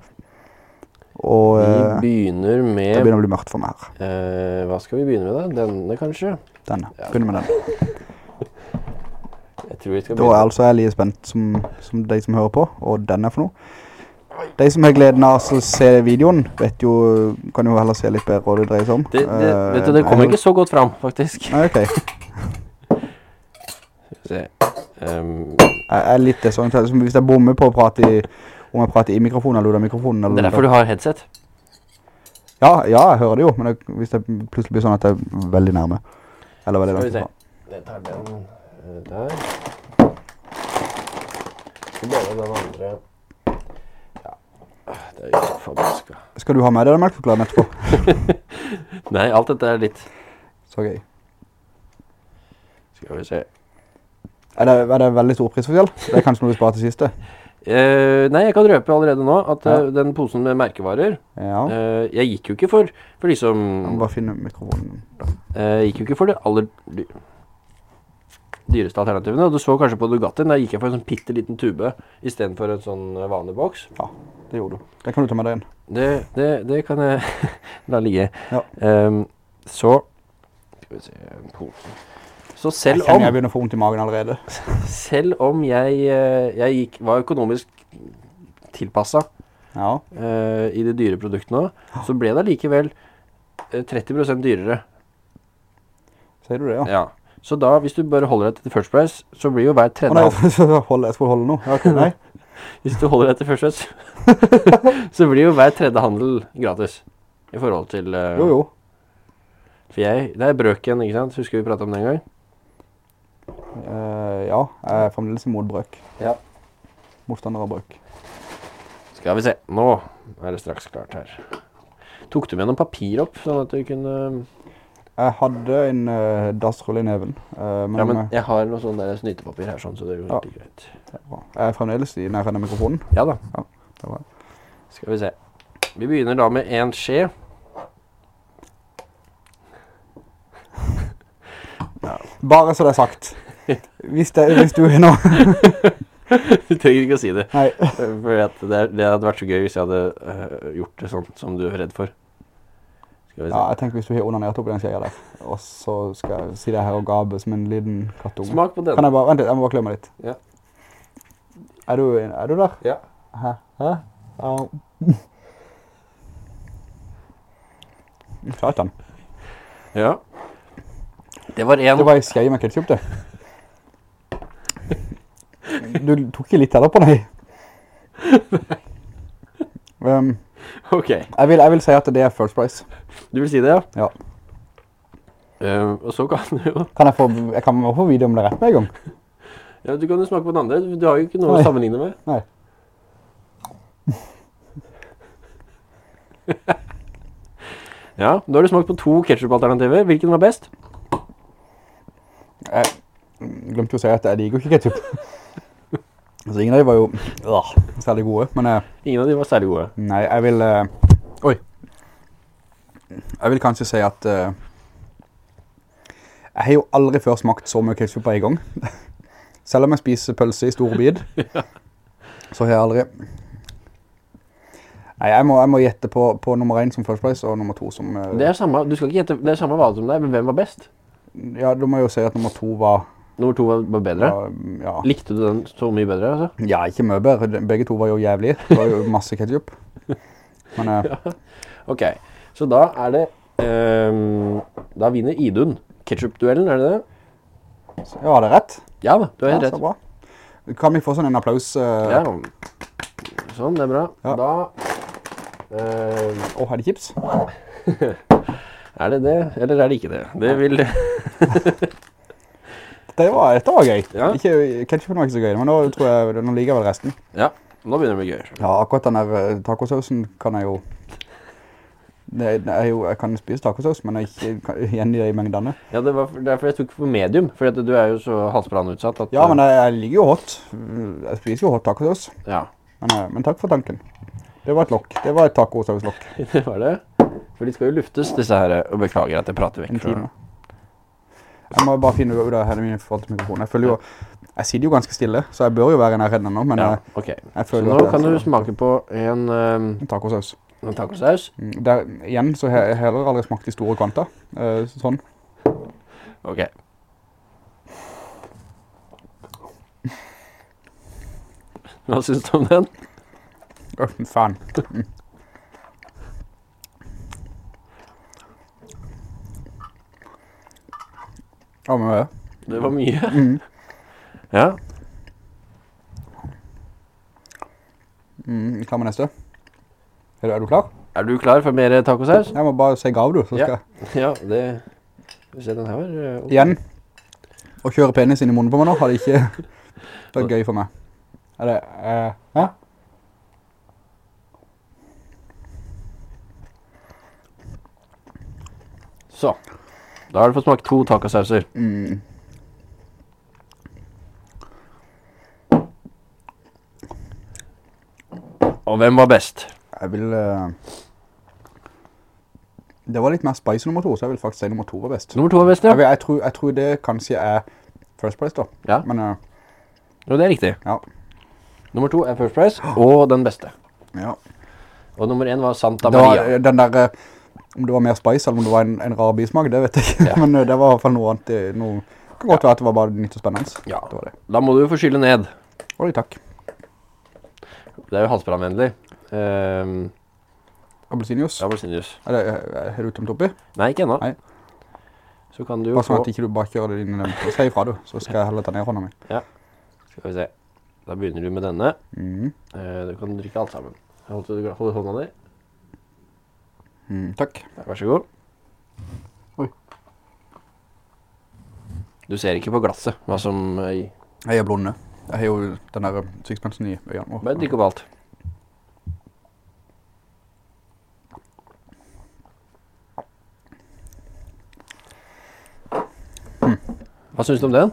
Og Vi begynner med... det begynner å bli mørkt for meg her. Uh, Hva skal vi begynne med, da? Denne, kanskje? Denne. Begynner med den. Tror jeg skal Da er altså jeg like spent som, som de som hører på, og den er for noe. De som har gleden av å se videoen, vet jo, kan jo heller se litt bedre hva det dreier seg om. Det, det, Eh, vet du, det kommer ikke så godt fram, faktisk. Nei, ok. Se. Um, Jeg er litt desorientert. Som Hvis jeg bommer på å prate i, om jeg prater i mikrofonen eller ut av mikrofonen. Eller det er derfor du har headset. Ja, ja, jeg hører det jo, men det, hvis det plutselig blir sånn at jeg er veldig nærme. Eller veldig Skal vi se. Det tar den der. Så bare den andre. Ja, det er jo forbaska. Skal du ha med deg den melkesjokoladen etterpå? Nei, alt dette er litt Så gøy. Skal vi se. Er det, er det veldig stor prisforskjell? Det er kanskje noe vi sparer til siste? Uh, nei, jeg kan røpe allerede nå at Ja. eh, den posen med merkevarer Ja. uh, Jeg gikk jo ikke for, for de som Jeg må bare finne mikrofonen. da. Jeg Gikk jo ikke for det aller dyreste alternativene. Og du så kanskje på Dugattien. Der gikk jeg for en sånn bitte liten tube istedenfor en sånn eh, vanlig boks. Ja, det gjorde du. Det kan du ta med deg inn. Det, det, det kan jeg la ligge. Ja. Um, så Skal vi se posen. Så Jeg selv kjenner jeg om, begynner å få vondt i magen allerede. selv om jeg, eh, jeg gikk, var økonomisk tilpassa Ja. uh, i de dyre produktene, så ble det likevel eh, 30% dyrere. Sier du det, ja? Ja. Så da, hvis du bare holder deg til First Price, så blir jo hver Å tredje nei, handel jeg holder, jeg skulle holde noe. Ja, okay, nei. Hvis du holder deg til First Price, så blir jo hver tredje handel gratis. I forhold til Uh, Jo, jo. For jeg Det er brøken, ikke sant? Husker vi pratet om det en gang? Uh, ja, jeg er fremdeles imot brøk. Ja. Motstander av brøk. Skal vi se. Nå er det straks klart her. Tok du med noen papir opp, sånn at du kunne Jeg hadde en uh, dassrull i neven. Uh, men, Ja, men eh, jeg har noe sånn der snytepapir her, sånn, så det er jo Ja. greit. jeg er fremdeles i nærheten av mikrofonen. Ja da. Ja, Det var. Skal vi se. Vi begynner da med en skje. Bare så det er sagt. Hvis, det, hvis du er nå Du trenger ikke å si det. Nei. For det, det hadde vært så gøy hvis jeg hadde uh, gjort det sånn som du er redd for. Skal vi se. Ja, jeg tenker hvis du har onanert oppi den skjea der, og så skal jeg si det her og gabe som en liten kattunge. Smak på den. Kan jeg bare, vent litt, jeg må bare klemme litt. Ja. Er du, er du der? Ja. Hæ? Hæ? Au. Satan. ja. Det var en Det var en skei med ketchup, det. Du tok ikke litt heller på deg. Um, Ok. jeg, vil, jeg vil si at det er first price. Du vil si det, ja? Ja. Uh, og så kan du jo Kan jeg få, jeg kan få video om det rett med en gang? Ja, du kan jo smake på den andre. Du har jo ikke noe Nei. å sammenligne med. Nei. Ja, da har du smakt på to ketchup-alternativer. Hvilken var best? Jeg glemte å si at jeg liker ikke ketchup. Altså, ingen av de var jo øh, særlig gode, men jeg, Ingen av de var særlig gode. nei, jeg vil, Øh, oi. Jeg vil kanskje si at Øh, jeg har jo aldri før smakt så mye ketchup på en gang. Selv om jeg spiser pølse i store bid, så har jeg aldri... Nei, jeg må, jeg må gjette på, på nummer 1 som first place, og nummer 2 som... eh, Det er samme, du skal ikke gjette, det er samme valg som deg, men hvem var best? Ja, du må jo si at nummer 2 var... Nummer to var, bedre. var, ja. Likte du den så mye bedre, altså? Ja, ikke mye bedre. Begge to var jo jævlig. Det var jo masse ketchup. Men ja. Ok, så da er det, Um, da vinner Idun. Ketchup-duellen, er det det? ja, det er rett. Ja du Ja, helt så rett. bra. Kan vi få sånn en applaus? Uh... Ja. Sånn, det er bra. Ja. Da Uh... Å, er det chips? er det det, eller er det ikke det? Det vil Det var, dette var gøy. Ja. Ikke, ketchupen var ikke så gøy, men nå tror jeg, nå liker jeg vel resten. Ja, nå begynner det å bli gøy. Ja, akkurat den der eh, tacosausen kan jeg jo... Det, er jo, jeg kan spise tacosaus, men jeg ikke igjen i de mengdene. Ja, det var derfor jeg tok for medium, for du er jo så halsbrannutsatt at... Ja, men jeg, jeg liker jo hot. Jeg spiser jo hot tacosaus. Ja, Men, eh, men takk for tanken. Det var et lokk. Det var et tacosauslokk. det var det. For de skal jo luftes, disse her, og beklager at jeg prater vekk En fra... Jeg må bare finne ut av hele min forhold til mikrofonen. Jeg føler jo, jeg sitter jo ganske stille, så jeg bør jo være nærheden nå, men Ja, jeg, ok. jeg Så føler nå at jeg- kan du smake på en, ehm, en tacosaus. en tacosaus. Mm, Der, igjen så har jeg heller aldri smakt i store kvanta. Uh, sånn. Ok. Hva synes du om den? Åh, faen. Ja, men det. Det var mye. Mm. Ja, Mm, klar med neste. Er du, er du klar? er du klar for mer tacosaus? Jeg må bare si gav du, så skal Ja. jeg Ja, det... Hvis vi se, den her eh, igjen. Å kjøre penis inn i munnen på meg nå, hadde ikke vært gøy for meg. Er det, eh, hæ? Så. Da har du fått smake to tacosauser. Mm. Og hvem var best? Jeg vil... Uh... det var litt mer spice nummer to, så jeg vil faktisk si nummer to var best. Nummer to var best, ja. Jeg, jeg, tror, jeg tror det kanskje er first price da. Ja, Men Uh... jo, det er riktig. ja, Nummer to er First Price, og den beste. ja. Og nummer en var Santa var, Maria. eh, den der, eh, om det var mer spice eller om det var en, en rar bismak, det vet jeg ikke. Ja. Men eh, det var i hvert fall noe annet. Det, noe, det kan godt være at det var bare nytt og spennende. Ja. Det var det. Da må du jo få skylle ned. Oi, takk. Det er jo halsbrannvennlig. Um, Appelsinjuice. Appelsinjuice. Er det, er du tømt oppi? Nei, ikke ennå. Nei. Så kan du Bare sånn få... at ikke du bare kjører det inn i den. Si ifra du, så skal jeg heller ta ned hånda mi. Skal vi se. Da begynner du med denne. Mm. Uh, du kan drikke alt sammen. Hold, du hold hånda di. Mm, takk. Vær så god. Oi. Du ser ikke på glasset hva som... er i- Jeg er blonde. Jeg har jo den der eh, sixpensen i øynene. Men det drikk på alt. Hva synes du om den?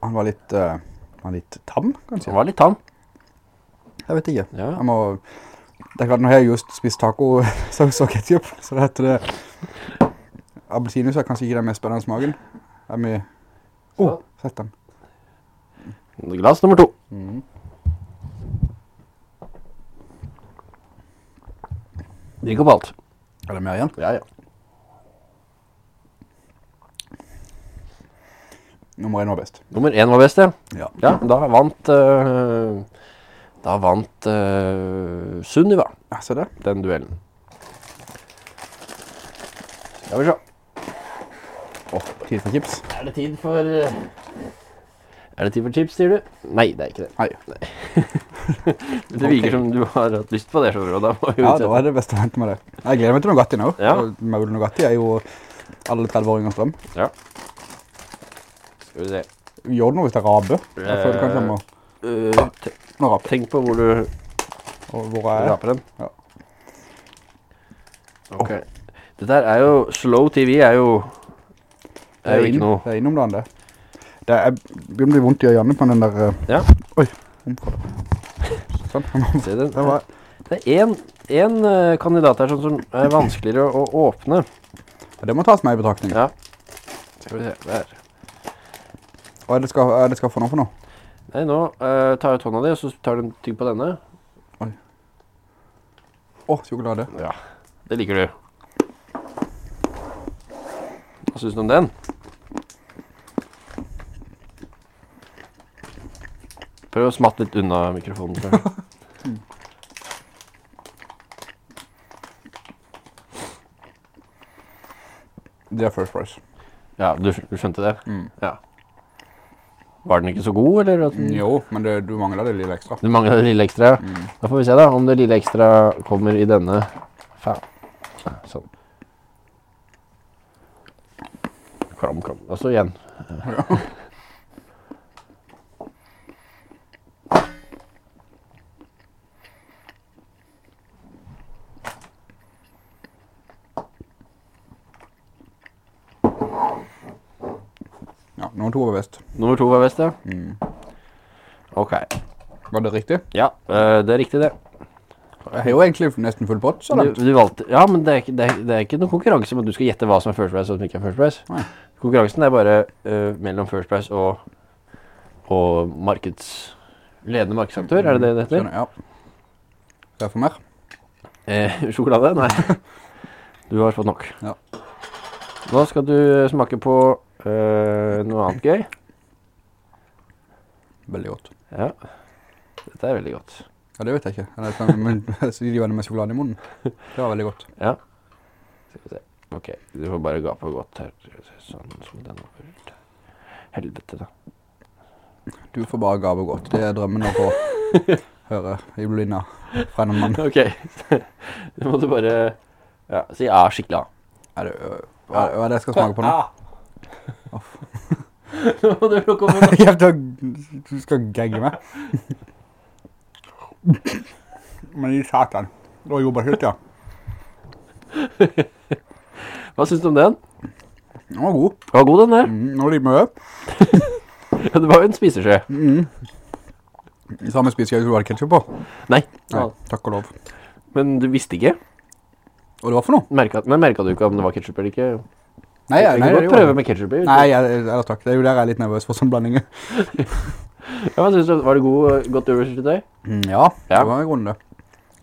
Han var litt, uh, han var litt tam, kanskje. Han var litt tam. Jeg vet ikke. Ja. Jeg må... Det er klart, nå har jeg just spist taco, saus og ketchup, så det heter det... Appelsinus er kanskje ikke den mest spennende smaken. Det er mye... Åh, oh, sett den. Glass nummer to. Mm. Drikk opp alt. Er det mer igjen? Ja, ja. Nummer 1 var best. Nummer en var best, ja. Ja. Ja, da vant... eh, da vant uh, Sunniva Ja, den duellen. Skal vi se. Åh, tid for chips. Er det tid for... eh, Er det tid for chips, sier du? Nei, det er ikke det. Nei. Det virker som du har hatt lyst på det, så da Ja, det da er det beste å vente med det. Jeg gleder meg til Nugatti nå. Ja. Maul Nugatti er jo alle 30-åringers drøm. Skal vi se. Gjør du noe hvis det er rabe? Jeg føler kanskje jeg må Øh, nå rape. tenk på hvor du Og hvor er raper den. Ja. Ok. Det der er jo, slow TV er jo, er jo ikke noe. Det er innom det. Det er, begynner å bli vondt i øynene på den der... eh, Ja. Oi, det. Sånn. Se den. Det var, Det er en, en eh, kandidat her sånn som er vanskeligere å, å åpne. det må tas med i betraktning. Ja. Skal vi se, der. Hva er det skal, hva er det skal få noe for noe? Nei, nå eh, tar jeg ut hånda di, og så tar du en tygg på denne. Å, sjokolade. Ja, det liker du. Hva synes du om den? Prøv å smatte litt unna mikrofonen. kanskje. Det er first price. Ja, du, skj- du skjønte det? Mm. Ja. Var den ikke så god, eller? Jo, men det, du mangler det lille ekstra. Du mangler det lille ekstra. Mm. Da får vi se da, om det lille ekstra kommer i denne. Faen. Sånn. Kram, kram. Og så igjen. Ja, nummer to var best. Nummer to var best, ja. Mm. Ok. Var det riktig? Ja, øh, det er riktig det. Jeg har jo egentlig nesten full pott, så langt. du valgte, ja, men det er, ikke, det, er, det er ikke noen konkurranse med at du skal gjette hva som er first price og som ikke er first price. Nei. Konkurransen er bare øh, mellom first price og, og markeds, ledende markedsaktør, er det det det heter? Skjønner, ja. Skal jeg få mer? Eh, sjokolade? Nei. Du har fått nok. Ja. Nå skal du smake på øh, noe annet gøy. Veldig godt. Ja. Dette er veldig godt. Ja, det vet jeg ikke. Jeg vet, men de var med sjokolade i munnen. Det var veldig godt. Ja. Skal vi se. Ok, du får bare gape godt her. Sånn som den over. Helvete da. Du får bare gape godt. Det er drømmen å få høre i blinda fra en mann. Ok, du måtte bare ja, si A skikkelig. Er det, hva er det jeg skal smake på nå? Nå må du lukke opp munnen. Jeg vet, du- du skal gagge meg. Men i satan. Det var jordbærskylt, ja. Hva synes du om den? Den var god. Den Var god den der? Mm, nå er mye. Ja, det var jo en spiseskje. Mm. Samme spiseskje du har ketchup på. Nei. Nei, takk og lov. Men du visste ikke? Og det var for noe? Merket, men merket du ikke om det var ketchup eller ikke? Nei, jeg nei, var- prøve med ketchup i. Nei, jeg, eller takk. Det er jo der jeg er litt nervøs for sånne blandinger. Ja, men synes du? Var det god, godt øvelseskyttøy? Mm, ja, Ja. det var en runde.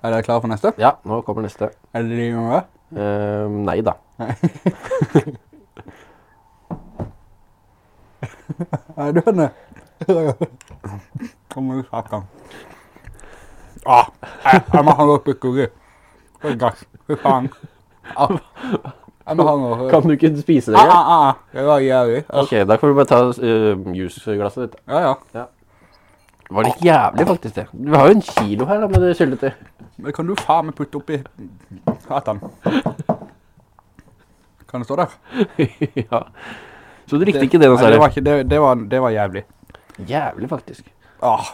Er dere klare for neste? Ja, nå kommer neste. Er det de med? Uh, nei da. Er du henne? Kommer du satan. Ah, jeg, jeg må ha noe. Det er gass. Fy faen. Ah, Kan du ikke spise det? Ah, engang? ah, ah. Det var jævlig. Ok, da kan du bare ta uh, jusglasset ditt. Ja, ja. Det var litt jævlig faktisk det. Du har jo en kilo her da med det syltetøy. Men kan du faen meg putte oppi satan? Kan det stå der? ja. Så du likte ikke det noe særlig? det var, ikke, det, det, var, det var jævlig. Jævlig faktisk. Åh.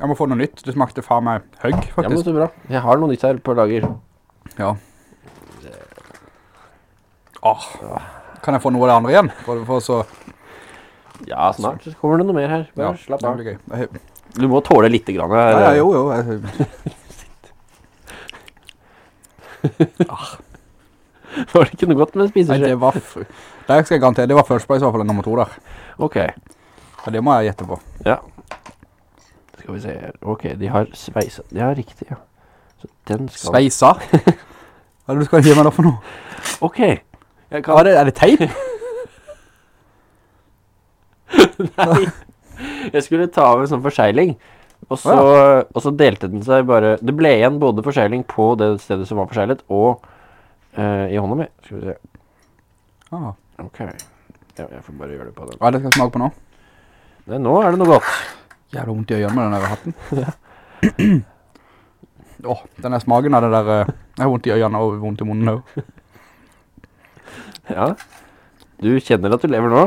jeg må få noe nytt. Det smakte faen meg høgg, Ja, men faktisk. så bra. Jeg har noe nytt her på lager. Ja. Ah, kan jeg få noe av det andre igjen? For, for så... Ja, snart så kommer det noe mer her. Bare slapp av. Jeg- Du må tåle litt grann. her. Ja, ja, jo, jo. Jeg, Var det ikke noe godt med nei, det var... Det skal jeg garantere, det var first price i hvert fall, nummer to der. Ok, Ja, det må jeg gjette på. ja. Skal vi se her. Ok, de har sveisa. Ja, riktig, ja. Så den skal... Sveisa? Hva er det du skal gi meg da for noe? Ok. Kan... er det? Er det teip? Nei. Jeg skulle ta av en sånn forsegling. Og så, og så delte den seg bare Det ble igjen både forsegling på det stedet som var forseglet, og uh, i hånda mi. Skal vi se. Ah. Ok. Ja, jeg får bare gjøre det på den. Hva er det jeg skal smake på nå? Det, nå er det noe godt. Jævla vondt i øynene med den der hatten. Åh, den er smaken av det der, eh, jeg har vondt i øynene og vondt i munnen også. Ja. Du kjenner at du lever nå.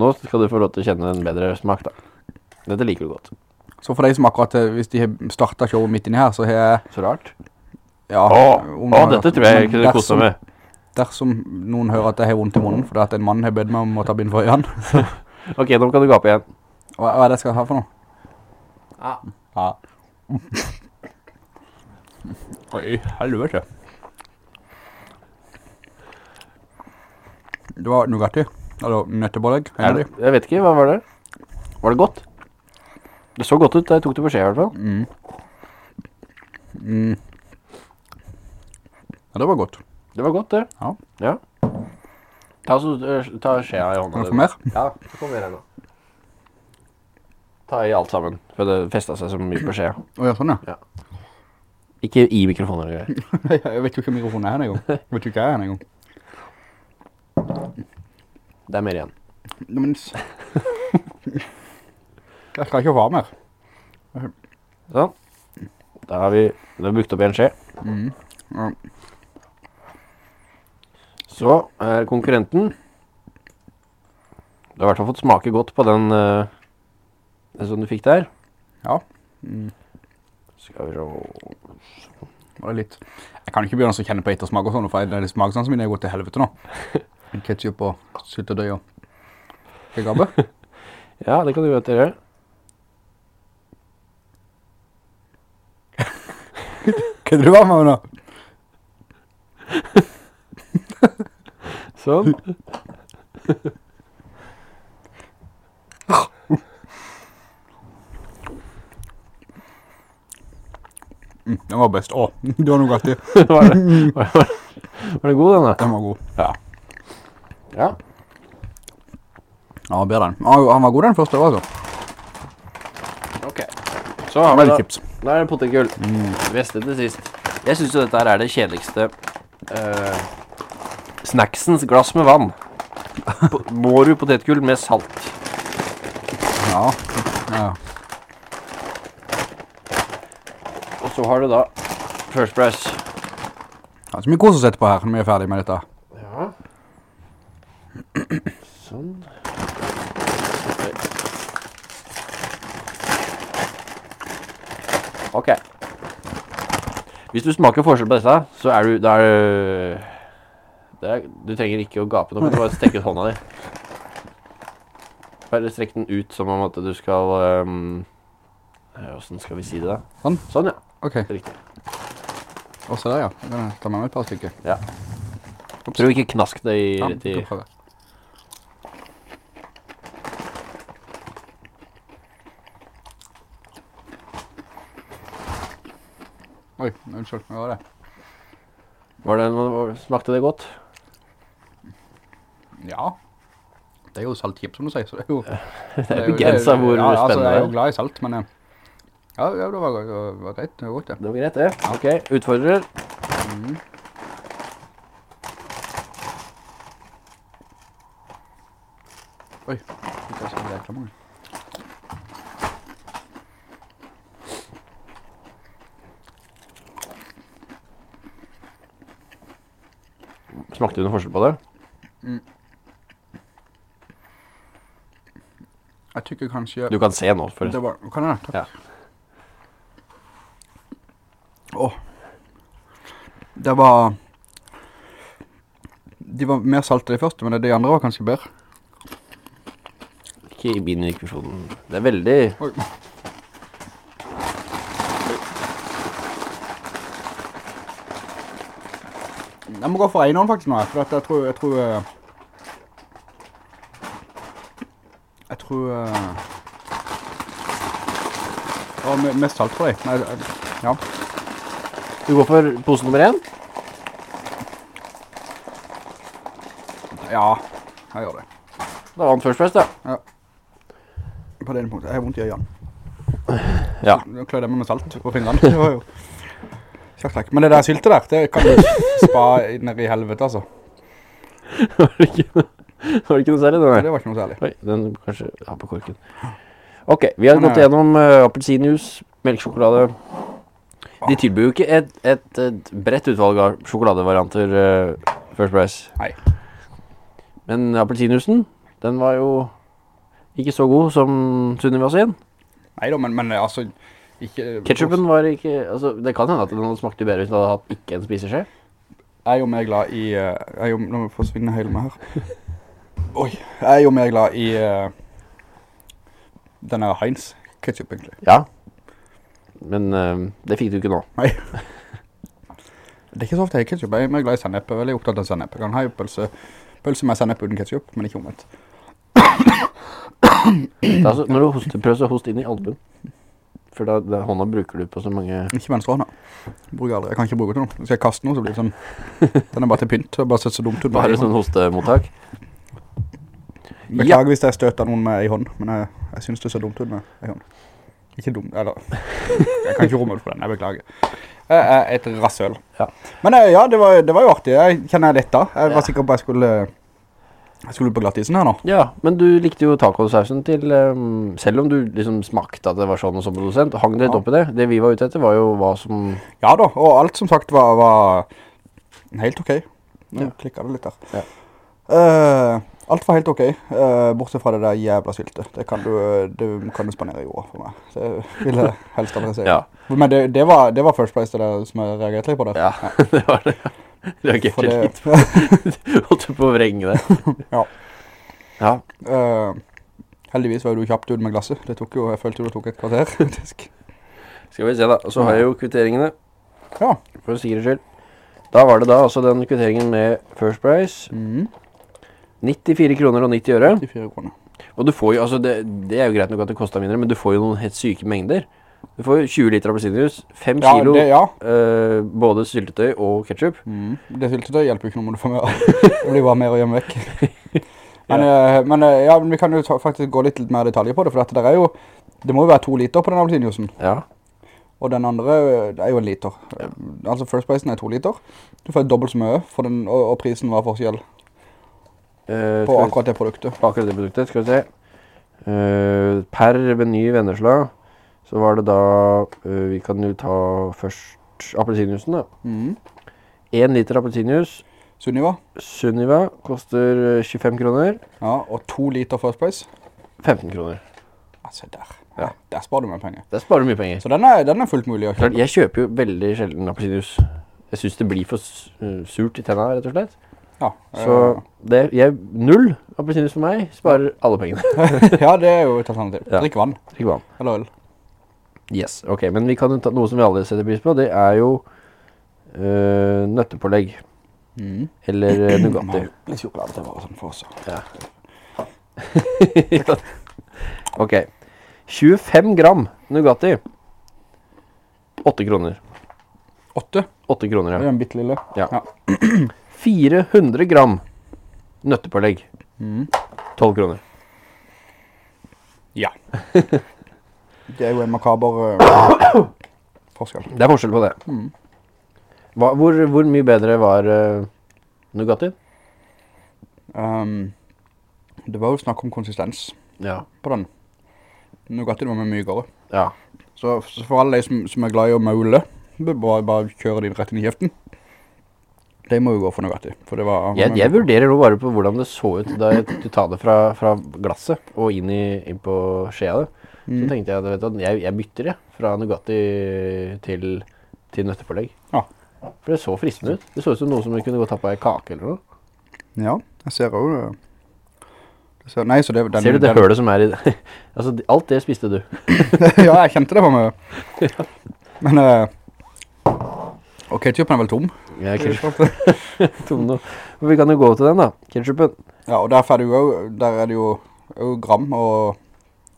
Nå skal du få lov til å kjenne en bedre smak, da. Dette liker du godt. Så for deg som akkurat, eh, hvis de har startet showet midt inni her, så har jeg, Så rart. ja... Åh, om- å, dette tror jeg ikke det kunne kost meg med. Dersom noen hører at jeg har vondt i munnen, fordi at en mann har bedt meg om å ta bind for øynene, Ok, nå kan du gape igjen. hva, hva er det jeg skal ha for noe? Ja. Ja. Oi, helvete. Det var nougatti, eller nøttebollegg. det, jeg vet ikke, hva var det? Var det godt? Det så godt ut da jeg tok det på skje i hvert fall. Mm. Mm. Ja, det var godt. Det var godt det. Ja. Ja. Ta, så, øh, ta skjea i hånda. Kan du få mer? Ja, det får mer ennå. Ta i alt sammen, for det festet seg så mye på skjea. Åja, sånn ja. Ikke i mikrofonen eller greier. jeg vet jo ikke mikrofonen er her en gang. Jeg vet jo ikke jeg er her en gang. Det er mer igjen. Ja, men... Jeg skal ikke få mer. Sånn. Da har vi, da har vi brukt opp en skje. Mm. Ja. Så er konkurrenten. Du har i hvert fall fått smake godt på den, øh, den som du fikk der. Ja. Mm. Skal vi se. Var litt. Jeg kan ikke begynne å kjenne på ettersmak og sånn, for det er smaksansen min er gått til helvete nå. Ketchup og syltetøy og... Gabbe? Ja, det kan du gjøre til det. Hva er det du var med nå? Sånn. Mm, den var best. Åh, du har noe galt i. var, det, var, var, var det god den da? Den var god. Ja. Ja. Ja, bedre. Ja, han var god den første, altså. Ok. Så har vi Veldig da, chips. da er det potetgull. Beste til sist. Jeg synes jo dette her er det kjedeligste eh, Snacksens glass med vann. Po- du potetgull med salt. Ja. ja. Og så har du da First Price. Det er så mye kos å sette på her når vi er ferdig med dette. Hvis du smaker forskjell på dette, så er du, da er du, det er, du trenger ikke å gape nå, men bare strekke ut hånda di. Bare strekk den ut som om at du skal, um, skal vi si det da? Sånn? Sånn, ja. Ok, Riktig. og så der ja. Da tar med meg et par stykker. Ja. Prøv ikke knask det i, Ja, rett i Oi, unnskyld, hva var det? Var det noe, smakte det godt? Ja. Det er jo saltchips som du sier, så det er jo... Det er begrenset hvor ja, altså, spennende jeg er jo glad i salt, men... eh, Ja, ja det var, det var greit, det var godt det. Det var greit, det. Ok, utfordrer. Oi, det er så mange. Smakte du noe forskjell på det? Jeg tykker kanskje... Du kan se nå, Det forresten. var, kan jeg takk. Ja. Åh. Det var... De var mer salte de første, men de andre var kanskje bedre. Ikke i min mikrofon. Det er veldig... Oi. Jeg må gå for eneren faktisk nå, for jeg tror... Jeg tror... eh, Jeg tror... eh, var mest salt for deg. Nei, eh, ja. Du går for pose nummer én? Ja, jeg gjør det. Da vant First Price, da. På det punktet. Jeg har vondt i øynene. Ja. Nå klør jeg meg med salt på fingrene. Takk, takk. Men det der syltet der, det kan du spa ned i helvete, altså. Var det ikke noe, var det ikke noe særlig, det der? Det var ikke noe særlig. Oi, den kanskje har på korken. Ok, vi har Den gått gjennom uh, appelsinjuice, melksjokolade. De tilbyr jo ikke et, et, et bredt utvalg av sjokoladevarianter uh, First Price. Nei. Men appelsinjuicen, den var jo ikke så god som Sunniva sin. Nei da, men, men altså. Ketchupen var ikke Altså, det kan hende at den smakte bedre hvis den hadde hatt ikke en spiseskje. Jeg er jo mer glad i, eh, jeg er jo, nå forsvinner hele meg her. Oi, jeg er jo mer glad i eh, denne Heinz ketchup egentlig. Ja. Men eh, det fikk du ikke nå. Nei. Det er ikke så ofte jeg har ketchup, jeg er mer glad i sennep, jeg er veldig opptatt av sennep. Jeg kan ha pølse, pølse med sennep uten ketchup, men ikke omvendt. Det er altså, når du hoster, prøv å hoste inn i albuen. For da, da hånda bruker du på så mange Ikke venstre hånda. Bruker aldri, jeg kan ikke bruke det nå. Skal jeg kaster noe, så blir det sånn, den er bare til pynt, det har bare sett så dumt ut. Bare sånn hostemottak. Beklager hvis jeg støter noen med i hånd, men jeg, jeg synes det ser dumt ut med i hånd. Ikke dumt, eller, jeg kan ikke romme ut for den, jeg beklager. Jeg er et rassøl. Ja. Men eh, ja, det var, det var jo artig, jeg kjenner jeg da Jeg var Ja. sikker på at jeg skulle, jeg skulle på glattisen her nå. Ja, men du likte jo tacosausen til um, Selv om du liksom smakte at det var sånn og sånn produsent, hang det litt Ja. opp i det. Det vi var ute etter, var jo hva som Ja da, og alt som sagt var, var helt ok. Nå Ja. klikket det litt der. Ja. Uh, alt var helt ok, uh, bortsett fra det der jævla syltet. Det kan du, det kan du spanere i jorda for meg. Det vil jeg helst aldri. Ja. Men det, det, var, det var First place det der som jeg reagerte litt på der. Ja, det var det. Reagerte det, litt. Holdt på å vrenge det? Ja. Ja. Uh, heldigvis var du kjapt ut med glasset. Det tok jo, jeg følte det tok et kvarter, faktisk. Skal vi se, da. Så har jeg jo kvitteringene, Ja. for sikkerhets skyld. Da var det da altså den kvitteringen med First Price. Mm. 94 kroner og 90 øre. 94 kroner. Og du får jo, altså det, det er jo greit nok at det koster mindre, men du får jo noen helt syke mengder. Du får 20 liter appelsinjuice, 5 Ja, kilo det, ja. eh, både syltetøy og ketchup. Mm. Det syltetøy hjelper ikke noe om du får mer. Det blir bare mer å gjemme vekk. Men, eh, men eh, ja, men vi kan jo ta, faktisk gå litt, litt mer detaljer på det, for dette det jo, det må jo være to liter på den appelsinjuicen. Ja. Og den andre er jo en liter. Altså First Price'en er to liter. Du får dobbelt så mye, den, og, og prisen var forskjell uh, på akkurat det produktet. på akkurat det produktet, skal vi se. Uh, per Meny Vennesla, så var det da, eh, vi kan jo ta først appelsinjusen, da. Mm. 1 liter appelsinjus. Sunniva. Sunniva, koster eh, 25 kroner, Ja, og to liter First Price. 15 kroner. Altså der. Ja. Der sparer du mye penger. Der sparer du mye penger. Så den er, den er fullt mulig å kjøpe. jeg kjøper jo veldig sjelden appelsinjus. Jeg synes det blir for eh, surt i tennene, rett og slett. Ja, Så eh, det, jeg, null appelsinjuice for meg, sparer alle pengene. ja, det er jo et alternativ. Ja. Drikk vann, Drikk vann. eller øl. Yes, ok, men vi kan ta noe som vi alle setter pris på, det er jo øh, nøttepålegg, Mm. eller øh, Nugatti. Litt sjokolade til bare sånn for oss. Ja. ok, 25 gram nougatti. 8 kroner. 8? 8 kroner, Det ja. er en bitte lille. Ja. Ja. 400 gram nøttepålegg, Mm. 12 kroner. Ja. det er jo en makaber uh, forskjell. Det er forskjell på det. Mm. Hva, hvor, hvor mye bedre var uh, Nugatti? Um, det var jo snakk om konsistens Ja. på den. Nugatti var med mykere. Ja. Så, så for alle de som, som er glad i å maule, bare, bare kjøre de rett inn i kjeften. De må jo gå for Nugatti, for det var... Jeg, jeg vurderer nå bare på hvordan det så ut da jeg, du tar det fra, fra glasset og inn, i, inn på skjea det. Så Mm. tenkte jeg at vet du, jeg, jeg bytter det fra Nugatti til, til nøttepålegg. Ja. For det så fristende ut. Det så ut som noe som kunne gå og ta på ei kake eller noe. Ja, jeg ser jo det. ser, nei, så det... Den, Ser du det den, hølet som er i det? altså, alt det spiste du. ja, jeg kjente det på meg. Men, uh, og ketchupen er vel tom. Ja, er tom nå. Men vi kan jo gå til den da, ketchupen. Ja, og der er det jo, der er det jo, jo gram og,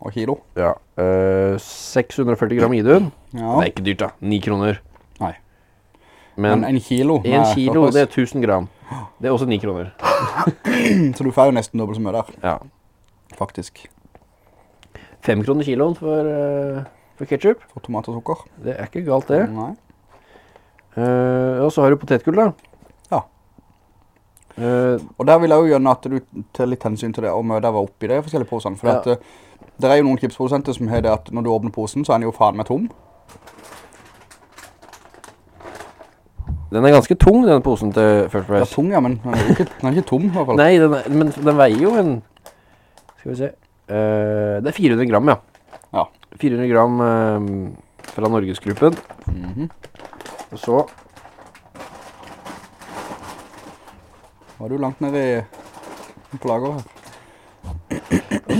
og kilo. Ja, øh, 640 gram Idun. Ja, Det er ikke dyrt da, 9 kroner. Nei. Men men en kilo. en med kilo, det er 1000 gram. Det er også 9 kroner. Så du får jo nesten dobbelt så mye der, Ja. faktisk. 5 kroner kiloen for, uh, for ketchup. For tomat og sukker. Det er ikke galt det. Nei. Eh, og så har du potetgull da. Eh, Og der vil jeg jo gjøre at du tar litt hensyn til det, om det var oppi de forskjellige posene. For Ja. at, eh, det er jo noen chipsprodusenter som har det at når du åpner posen, så er den jo faen meg tom. Den er ganske tung, den posen til First Det er tung, ja, men den er, ikke, den er ikke tom i hvert fall. Nei, den er, men den veier jo en Skal vi se Uh, Det er 400 gram, ja. Ja. 400 gram uh, fra Norgesgruppen. Mhm. Og så Var du langt nede i, på her?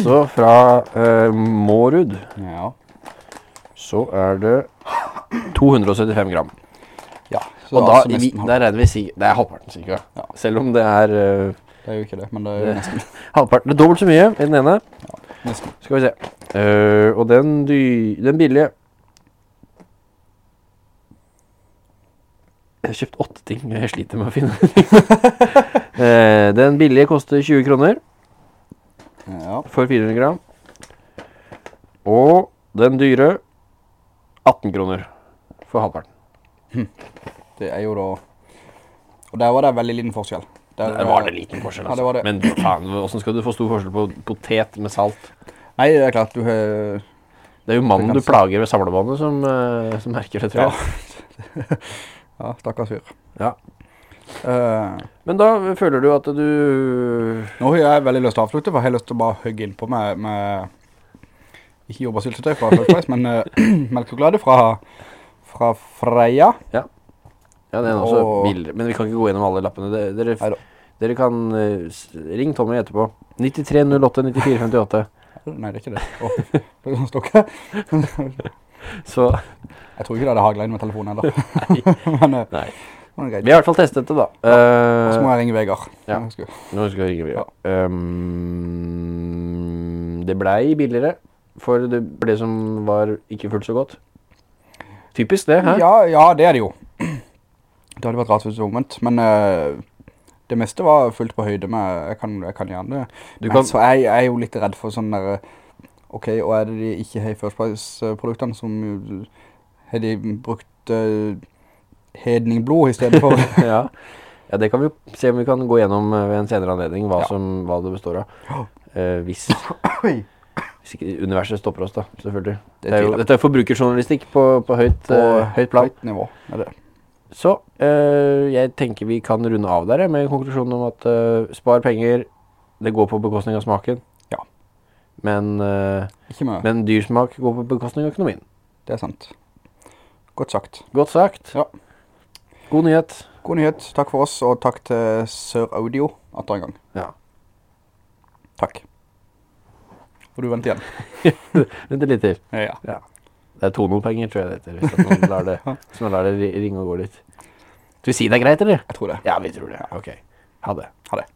Så fra eh, Mårud Ja. så er det 275 gram. Ja, så Og da, altså vi, der regner vi sikkert, det er halvparten sikkert. Ja. Selv om det er eh, Det er jo ikke det, men det er jo nesten. halvparten. Det er dobbelt så mye i den ene. Ja, nesten. Skal vi se. Uh, og den, den billige Jeg har kjøpt åtte ting. Jeg sliter med å finne uh, Den billige koster 20 kroner Ja, for 400 gram. Og den dyre 18 kroner for halvparten. det er jo da... Og der var det veldig liten forskjell. Der, Der var det liten forskjell, altså. Ja, det var det. Men faen, hvordan skal du få stor forskjell på potet med salt? Nei, det er klart, du. Det er jo mannen du plager ved samlebåndet som, eh, som merker det, tror jeg. Ja, stakkars fyr. Ja. Uh, Men da føler du at du nå har jeg veldig lyst til å avslutte, for jeg har lyst til å bare høgge inn på med, med ikke jordbærsyltetøy fra Price, men uh, melkechokolade fra, fra Freia. Ja, den er også Og- billigere. Men vi kan ikke gå gjennom alle lappene. Dere, dere, dere kan uh, s- Ring Tommy etterpå. 93 08 94 58. Nei, det er ikke det. Åh, det er. Så Jeg tror ikke det hadde haglet inn med telefonen heller. men eh, Nei. det. Vi har i hvert fall testet det, da. Så må Eh, jeg ringe Vegard. ja. Nå skal jeg ringe vi. Um, det ble billigere, for det ble som var ikke fullt så godt. Typisk det, hæ? Ja, ja, det er det jo. Det hadde vært rart hvis det var omvendt, men Uh, det meste var fullt på høyde med, jeg kan, jeg kan gjerne. Du Men kan- så jeg, jeg er jo litt redd for sånn der, ok, og er det de ikke har i First Price-produktene som har de brukt uh, hedningblod i stedet for? ja. ja, det kan vi se om vi kan gå gjennom eh, ved en senere anledning, hva, Ja. som, hva det består av. Eh, hvis, hvis ikke universet stopper oss, da, selvfølgelig. Det Det er jo, dette er forbrukerjournalistikk på, på, høyt, på. uh, høyt plan. Høyt nivå, er det. Så eh, jeg tenker vi kan runde av der med konklusjonen om at eh, spar penger, det går på bekostning av smaken. Men, eh, men dyrsmak går på bekostning av økonomien. det er sant. Godt sagt. Godt sagt. Ja. God nyhet. God nyhet, takk for oss, og takk til Sør Audio atter en gang. Ja. Takk. Får du vente igjen? vente litt til. Ja, ja. Det er tonopenger, tror jeg det heter. Hvis man lar det, man lar det ringe og gå litt. Skal vi si det er greit, eller? Jeg tror det. Ja, vi tror det. Ok. Ha det. Ha det.